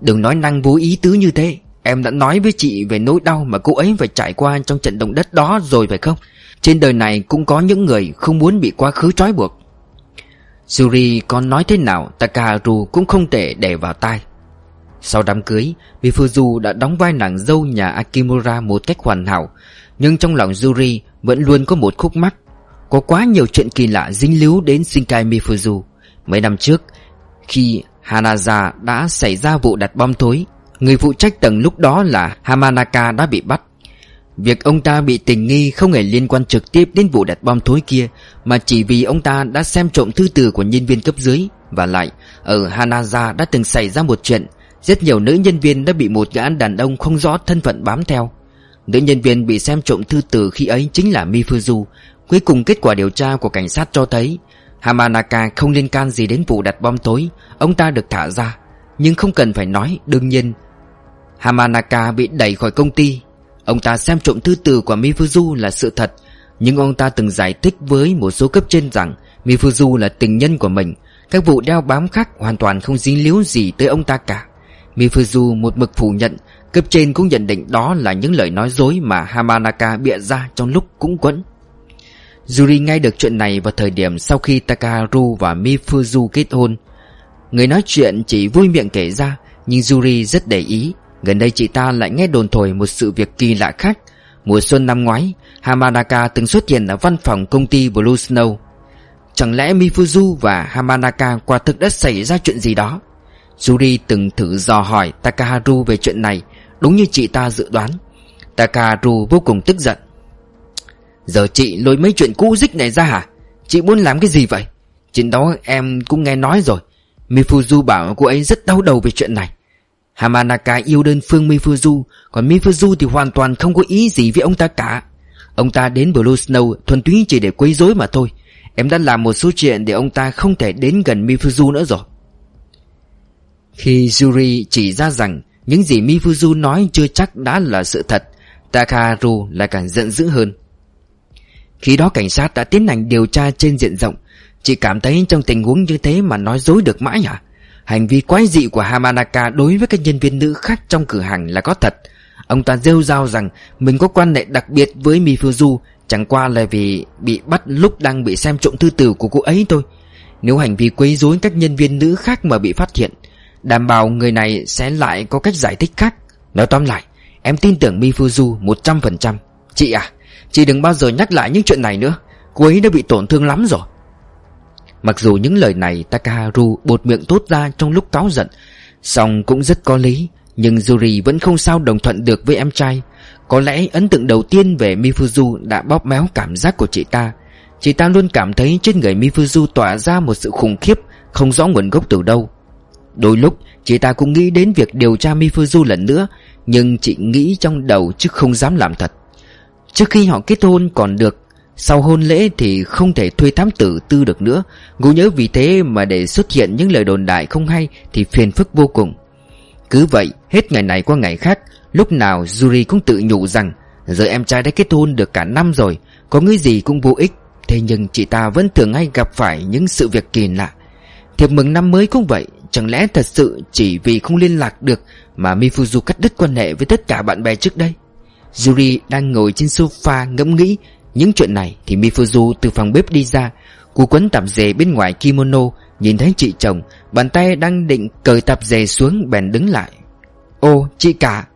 Đừng nói năng vô ý tứ như thế. Em đã nói với chị về nỗi đau mà cô ấy phải trải qua trong trận động đất đó rồi phải không? Trên đời này cũng có những người không muốn bị quá khứ trói buộc. Yuri còn nói thế nào, Takaharu cũng không thể để vào tai. Sau đám cưới, Mifuzu đã đóng vai nàng dâu nhà Akimura một cách hoàn hảo, Nhưng trong lòng Yuri vẫn luôn có một khúc mắc. Có quá nhiều chuyện kỳ lạ dính líu đến Shinkai Mifuzu. Mấy năm trước, Khi Hanaza đã xảy ra vụ đặt bom thối, Người phụ trách tầng lúc đó là Hamanaka đã bị bắt. Việc ông ta bị tình nghi không hề liên quan trực tiếp đến vụ đặt bom thối kia Mà chỉ vì ông ta đã xem trộm thư từ của nhân viên cấp dưới. Và lại, ở Hanaza đã từng xảy ra một chuyện Rất nhiều nữ nhân viên đã bị một gã đàn ông không rõ thân phận bám theo. Nữ nhân viên bị xem trộm thư từ khi ấy chính là Mifuzu. Cuối cùng kết quả điều tra của cảnh sát cho thấy Hamanaka không liên can gì đến vụ đặt bom tối Ông ta được thả ra. Nhưng không cần phải nói Đương nhiên Hamanaka bị đẩy khỏi công ty. Ông ta xem trộm thư từ của Mifuzu là sự thật, Nhưng ông ta từng giải thích với một số cấp trên rằng Mifuzu là tình nhân của mình. Các vụ đeo bám khác hoàn toàn không dính líu gì tới ông ta cả. Mifuzu một mực phủ nhận, Cấp trên cũng nhận định đó là những lời nói dối mà Hamanaka bịa ra trong lúc cũng quẫn. Yuri nghe được chuyện này vào thời điểm sau khi Takaharu và Mifuzu kết hôn. Người nói chuyện chỉ vui miệng kể ra, Nhưng Yuri rất để ý. Gần đây chị ta lại nghe đồn thổi một sự việc kỳ lạ khác. Mùa xuân năm ngoái, Hamanaka từng xuất hiện ở văn phòng công ty Blue Snow. Chẳng lẽ Mifuzu và Hamanaka quả thực đã xảy ra chuyện gì đó? Yuri từng thử dò hỏi Takaharu về chuyện này, Đúng như chị ta dự đoán. Takaharu vô cùng tức giận. Giờ chị lôi mấy chuyện cũ dích này ra hả? Chị muốn làm cái gì vậy? Chuyện đó em cũng nghe nói rồi. Mifuzu bảo cô ấy rất đau đầu về chuyện này. Hamanaka yêu đơn phương Mifuzu Còn Mifuzu thì hoàn toàn không có ý gì với ông ta cả. Ông ta đến Blue Snow thuần túy chỉ để quấy rối mà thôi. Em đã làm một số chuyện để ông ta không thể đến gần Mifuzu nữa rồi. Khi Yuri chỉ ra rằng Những gì Mifuzu nói chưa chắc đã là sự thật, Takaharu lại càng giận dữ hơn. Khi đó cảnh sát đã tiến hành điều tra trên diện rộng, Chị cảm thấy trong tình huống như thế mà nói dối được mãi hả? Hành vi quái dị của Hamanaka đối với các nhân viên nữ khác trong cửa hàng là có thật. Ông ta rêu rao rằng mình có quan hệ đặc biệt với Mifuzu, Chẳng qua là vì bị bắt lúc đang bị xem trộm thư tử của cô ấy thôi. Nếu hành vi quấy rối các nhân viên nữ khác mà bị phát hiện, Đảm bảo người này sẽ lại có cách giải thích khác. Nói tóm lại, Em tin tưởng Mifuzu 100% Chị à Chị đừng bao giờ nhắc lại những chuyện này nữa. Cô ấy đã bị tổn thương lắm rồi. Mặc dù những lời này Takaharu bột miệng tốt ra trong lúc cáu giận, song cũng rất có lý, Nhưng Yuri vẫn không sao đồng thuận được với em trai. Có lẽ ấn tượng đầu tiên về Mifuzu đã bóp méo cảm giác của chị ta. Chị ta luôn cảm thấy trên người Mifuzu tỏa ra một sự khủng khiếp, Không rõ nguồn gốc từ đâu. Đôi lúc, chị ta cũng nghĩ đến việc điều tra Mifuzu lần nữa, Nhưng chị nghĩ trong đầu chứ không dám làm thật. Trước khi họ kết hôn còn được sau hôn lễ thì không thể thuê thám tử tư được nữa. Ngô nhớ vì thế mà để xuất hiện những lời đồn đại không hay Thì phiền phức vô cùng. Cứ vậy, hết ngày này qua ngày khác, Lúc nào Yuri cũng tự nhủ rằng, Giờ em trai đã kết hôn được cả năm rồi, Có người gì cũng vô ích. Thế nhưng chị ta vẫn thường hay gặp phải những sự việc kỳ lạ. Thiệp mừng năm mới cũng vậy, Chẳng lẽ thật sự chỉ vì không liên lạc được Mà Mifuzu cắt đứt quan hệ với tất cả bạn bè trước đây? Yuri đang ngồi trên sofa ngẫm nghĩ những chuyện này thì Mifuzu từ phòng bếp đi ra, cú quấn tạp dề bên ngoài kimono, Nhìn thấy chị chồng, Bàn tay đang định cởi tạp dề xuống bèn đứng lại. Ô, chị cả.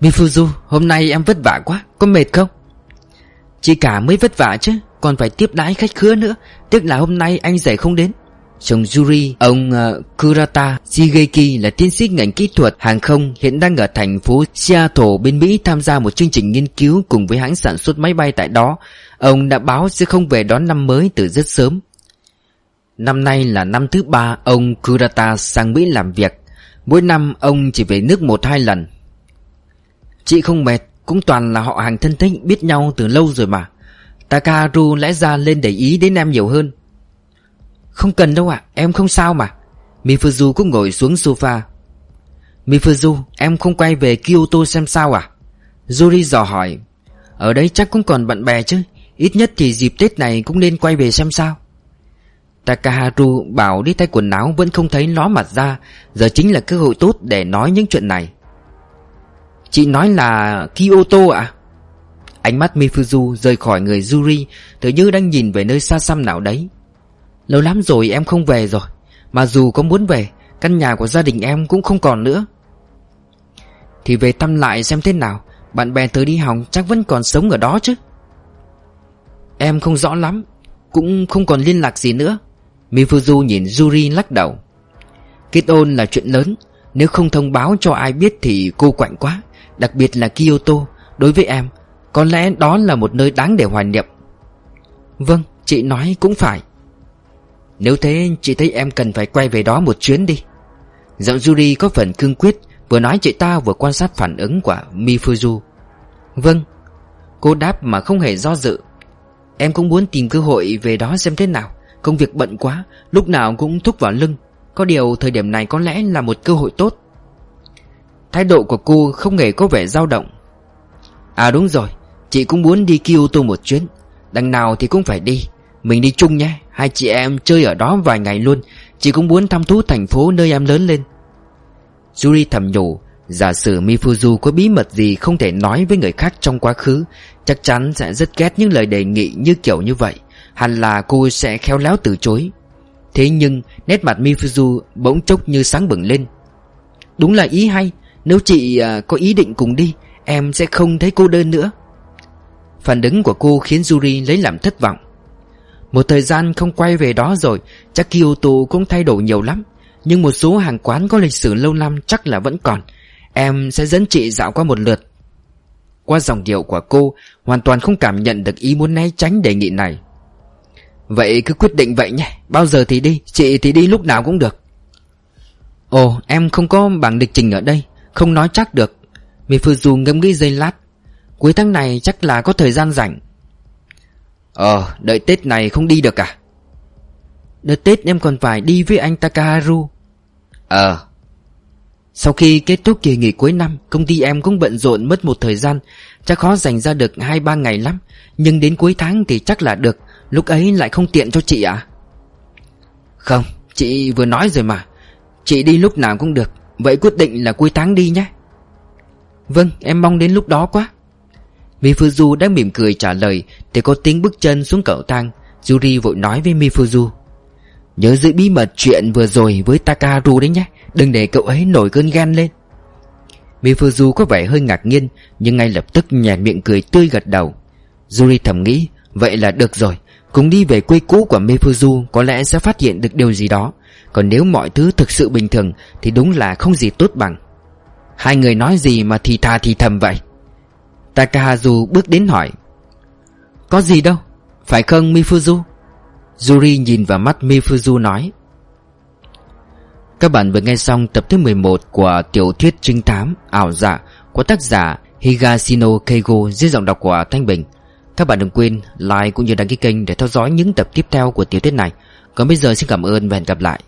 Mifuzu, hôm nay em vất vả quá, Có mệt không? Chị cả mới vất vả chứ, Còn phải tiếp đái khách khứa nữa, Tiếc là hôm nay anh rể không đến. Chồng Yuri, ông uh, Kurata Shigeki là tiến sĩ ngành kỹ thuật hàng không hiện đang ở thành phố Seattle bên Mỹ tham gia một chương trình nghiên cứu cùng với hãng sản xuất máy bay tại đó. Ông đã báo sẽ không về đón năm mới từ rất sớm. Năm nay là năm thứ ba ông Kurata sang Mỹ làm việc. Mỗi năm ông chỉ về nước một hai lần. Chị không mệt, Cũng toàn là họ hàng thân thích biết nhau từ lâu rồi mà Takaru lẽ ra lên để ý đến em nhiều hơn không cần đâu ạ, Em không sao mà. Mifuzu cũng ngồi xuống sofa. Mifuzu, em không quay về Kyoto xem sao à? Yuri dò hỏi. Ở đấy chắc cũng còn bạn bè chứ, Ít nhất thì dịp Tết này cũng nên quay về xem sao. Takaharu bảo đi tay quần áo vẫn không thấy ló mặt ra, Giờ chính là cơ hội tốt để nói những chuyện này. Chị nói là Kyoto ạ. À? Ánh mắt Mifuzu rời khỏi người Yuri Tự như đang nhìn về nơi xa xăm nào đấy. Lâu lắm rồi em không về rồi. Mà dù có muốn về, Căn nhà của gia đình em cũng không còn nữa. Thì về thăm lại xem thế nào. Bạn bè tới đi hỏng chắc vẫn còn sống ở đó chứ. Em không rõ lắm, Cũng không còn liên lạc gì nữa. Mifuzu nhìn Yuri lắc đầu. Kết ôn là chuyện lớn, Nếu không thông báo cho ai biết thì cô quạnh quá. Đặc biệt là Kyoto, Đối với em, Có lẽ đó là một nơi đáng để hoài niệm. Vâng chị nói cũng phải. Nếu thế, chị thấy em cần phải quay về đó một chuyến đi. Giọng Yuri có phần cương quyết, Vừa nói chị ta vừa quan sát phản ứng của Mifuzu. Vâng. Cô đáp mà không hề do dự. Em cũng muốn tìm cơ hội về đó xem thế nào. Công việc bận quá, Lúc nào cũng thúc vào lưng. Có điều thời điểm này có lẽ là một cơ hội tốt. Thái độ của cô không hề có vẻ dao động. À đúng rồi, Chị cũng muốn đi Kyoto một chuyến. Đằng nào thì cũng phải đi. Mình đi chung nhé. Hai chị em chơi ở đó vài ngày luôn Chị cũng muốn thăm thú thành phố nơi em lớn lên. Yuri thầm nhủ Giả sử Mifuzu có bí mật gì không thể nói với người khác trong quá khứ Chắc chắn sẽ rất ghét những lời đề nghị như kiểu như vậy Hẳn là cô sẽ khéo léo từ chối. Thế nhưng nét mặt Mifuzu bỗng chốc như sáng bừng lên. Đúng là ý hay Nếu chị à, có ý định cùng đi Em sẽ không thấy cô đơn nữa. Phản ứng của cô khiến Yuri lấy làm thất vọng. Một thời gian không quay về đó rồi, Chắc Kyoto cũng thay đổi nhiều lắm. Nhưng một số hàng quán có lịch sử lâu năm chắc là vẫn còn. Em sẽ dẫn chị dạo qua một lượt. Qua dòng điệu của cô, Hoàn toàn không cảm nhận được ý muốn né tránh đề nghị này. Vậy cứ quyết định vậy nhé, Bao giờ thì đi, Chị thì đi lúc nào cũng được. Ồ, em không có bảng lịch trình ở đây, Không nói chắc được. Mifuzu ngẫm nghĩ giây lát. Cuối tháng này chắc là có thời gian rảnh. Ờ đợi Tết này không đi được à? Đợt Tết em còn phải đi với anh Takaharu. Ờ. Sau khi kết thúc kỳ nghỉ cuối năm Công ty em cũng bận rộn mất một thời gian. Chắc khó dành ra được 2-3 ngày lắm Nhưng đến cuối tháng thì chắc là được. Lúc ấy lại không tiện cho chị à Không Chị vừa nói rồi mà. Chị đi lúc nào cũng được. Vậy quyết định là cuối tháng đi nhé. Vâng em mong đến lúc đó quá Mifuzu đang mỉm cười trả lời Thì có tiếng bước chân xuống cầu thang. Yuri vội nói với Mifuzu Nhớ giữ bí mật chuyện vừa rồi với Takaru đấy nhé, Đừng để cậu ấy nổi cơn gan lên. Mifuzu có vẻ hơi ngạc nhiên, Nhưng ngay lập tức nhàn miệng cười tươi gật đầu. Yuri thầm nghĩ, Vậy là được rồi, Cùng đi về quê cũ của Mifuzu Có lẽ sẽ phát hiện được điều gì đó. Còn nếu mọi thứ thực sự bình thường Thì đúng là không gì tốt bằng. Hai người nói gì mà thì thà thì thầm vậy. Takahazu bước đến hỏi, Có gì đâu, Phải không, Mifuzu? Yuri nhìn vào mắt Mifuzu nói, Các bạn vừa nghe xong tập thứ 11 của tiểu thuyết trinh thám ảo giả của tác giả Higashino Keigo dưới giọng đọc của Thanh Bình. Các bạn đừng quên like cũng như đăng ký kênh để theo dõi những tập tiếp theo của tiểu thuyết này. Còn bây giờ xin cảm ơn và hẹn gặp lại.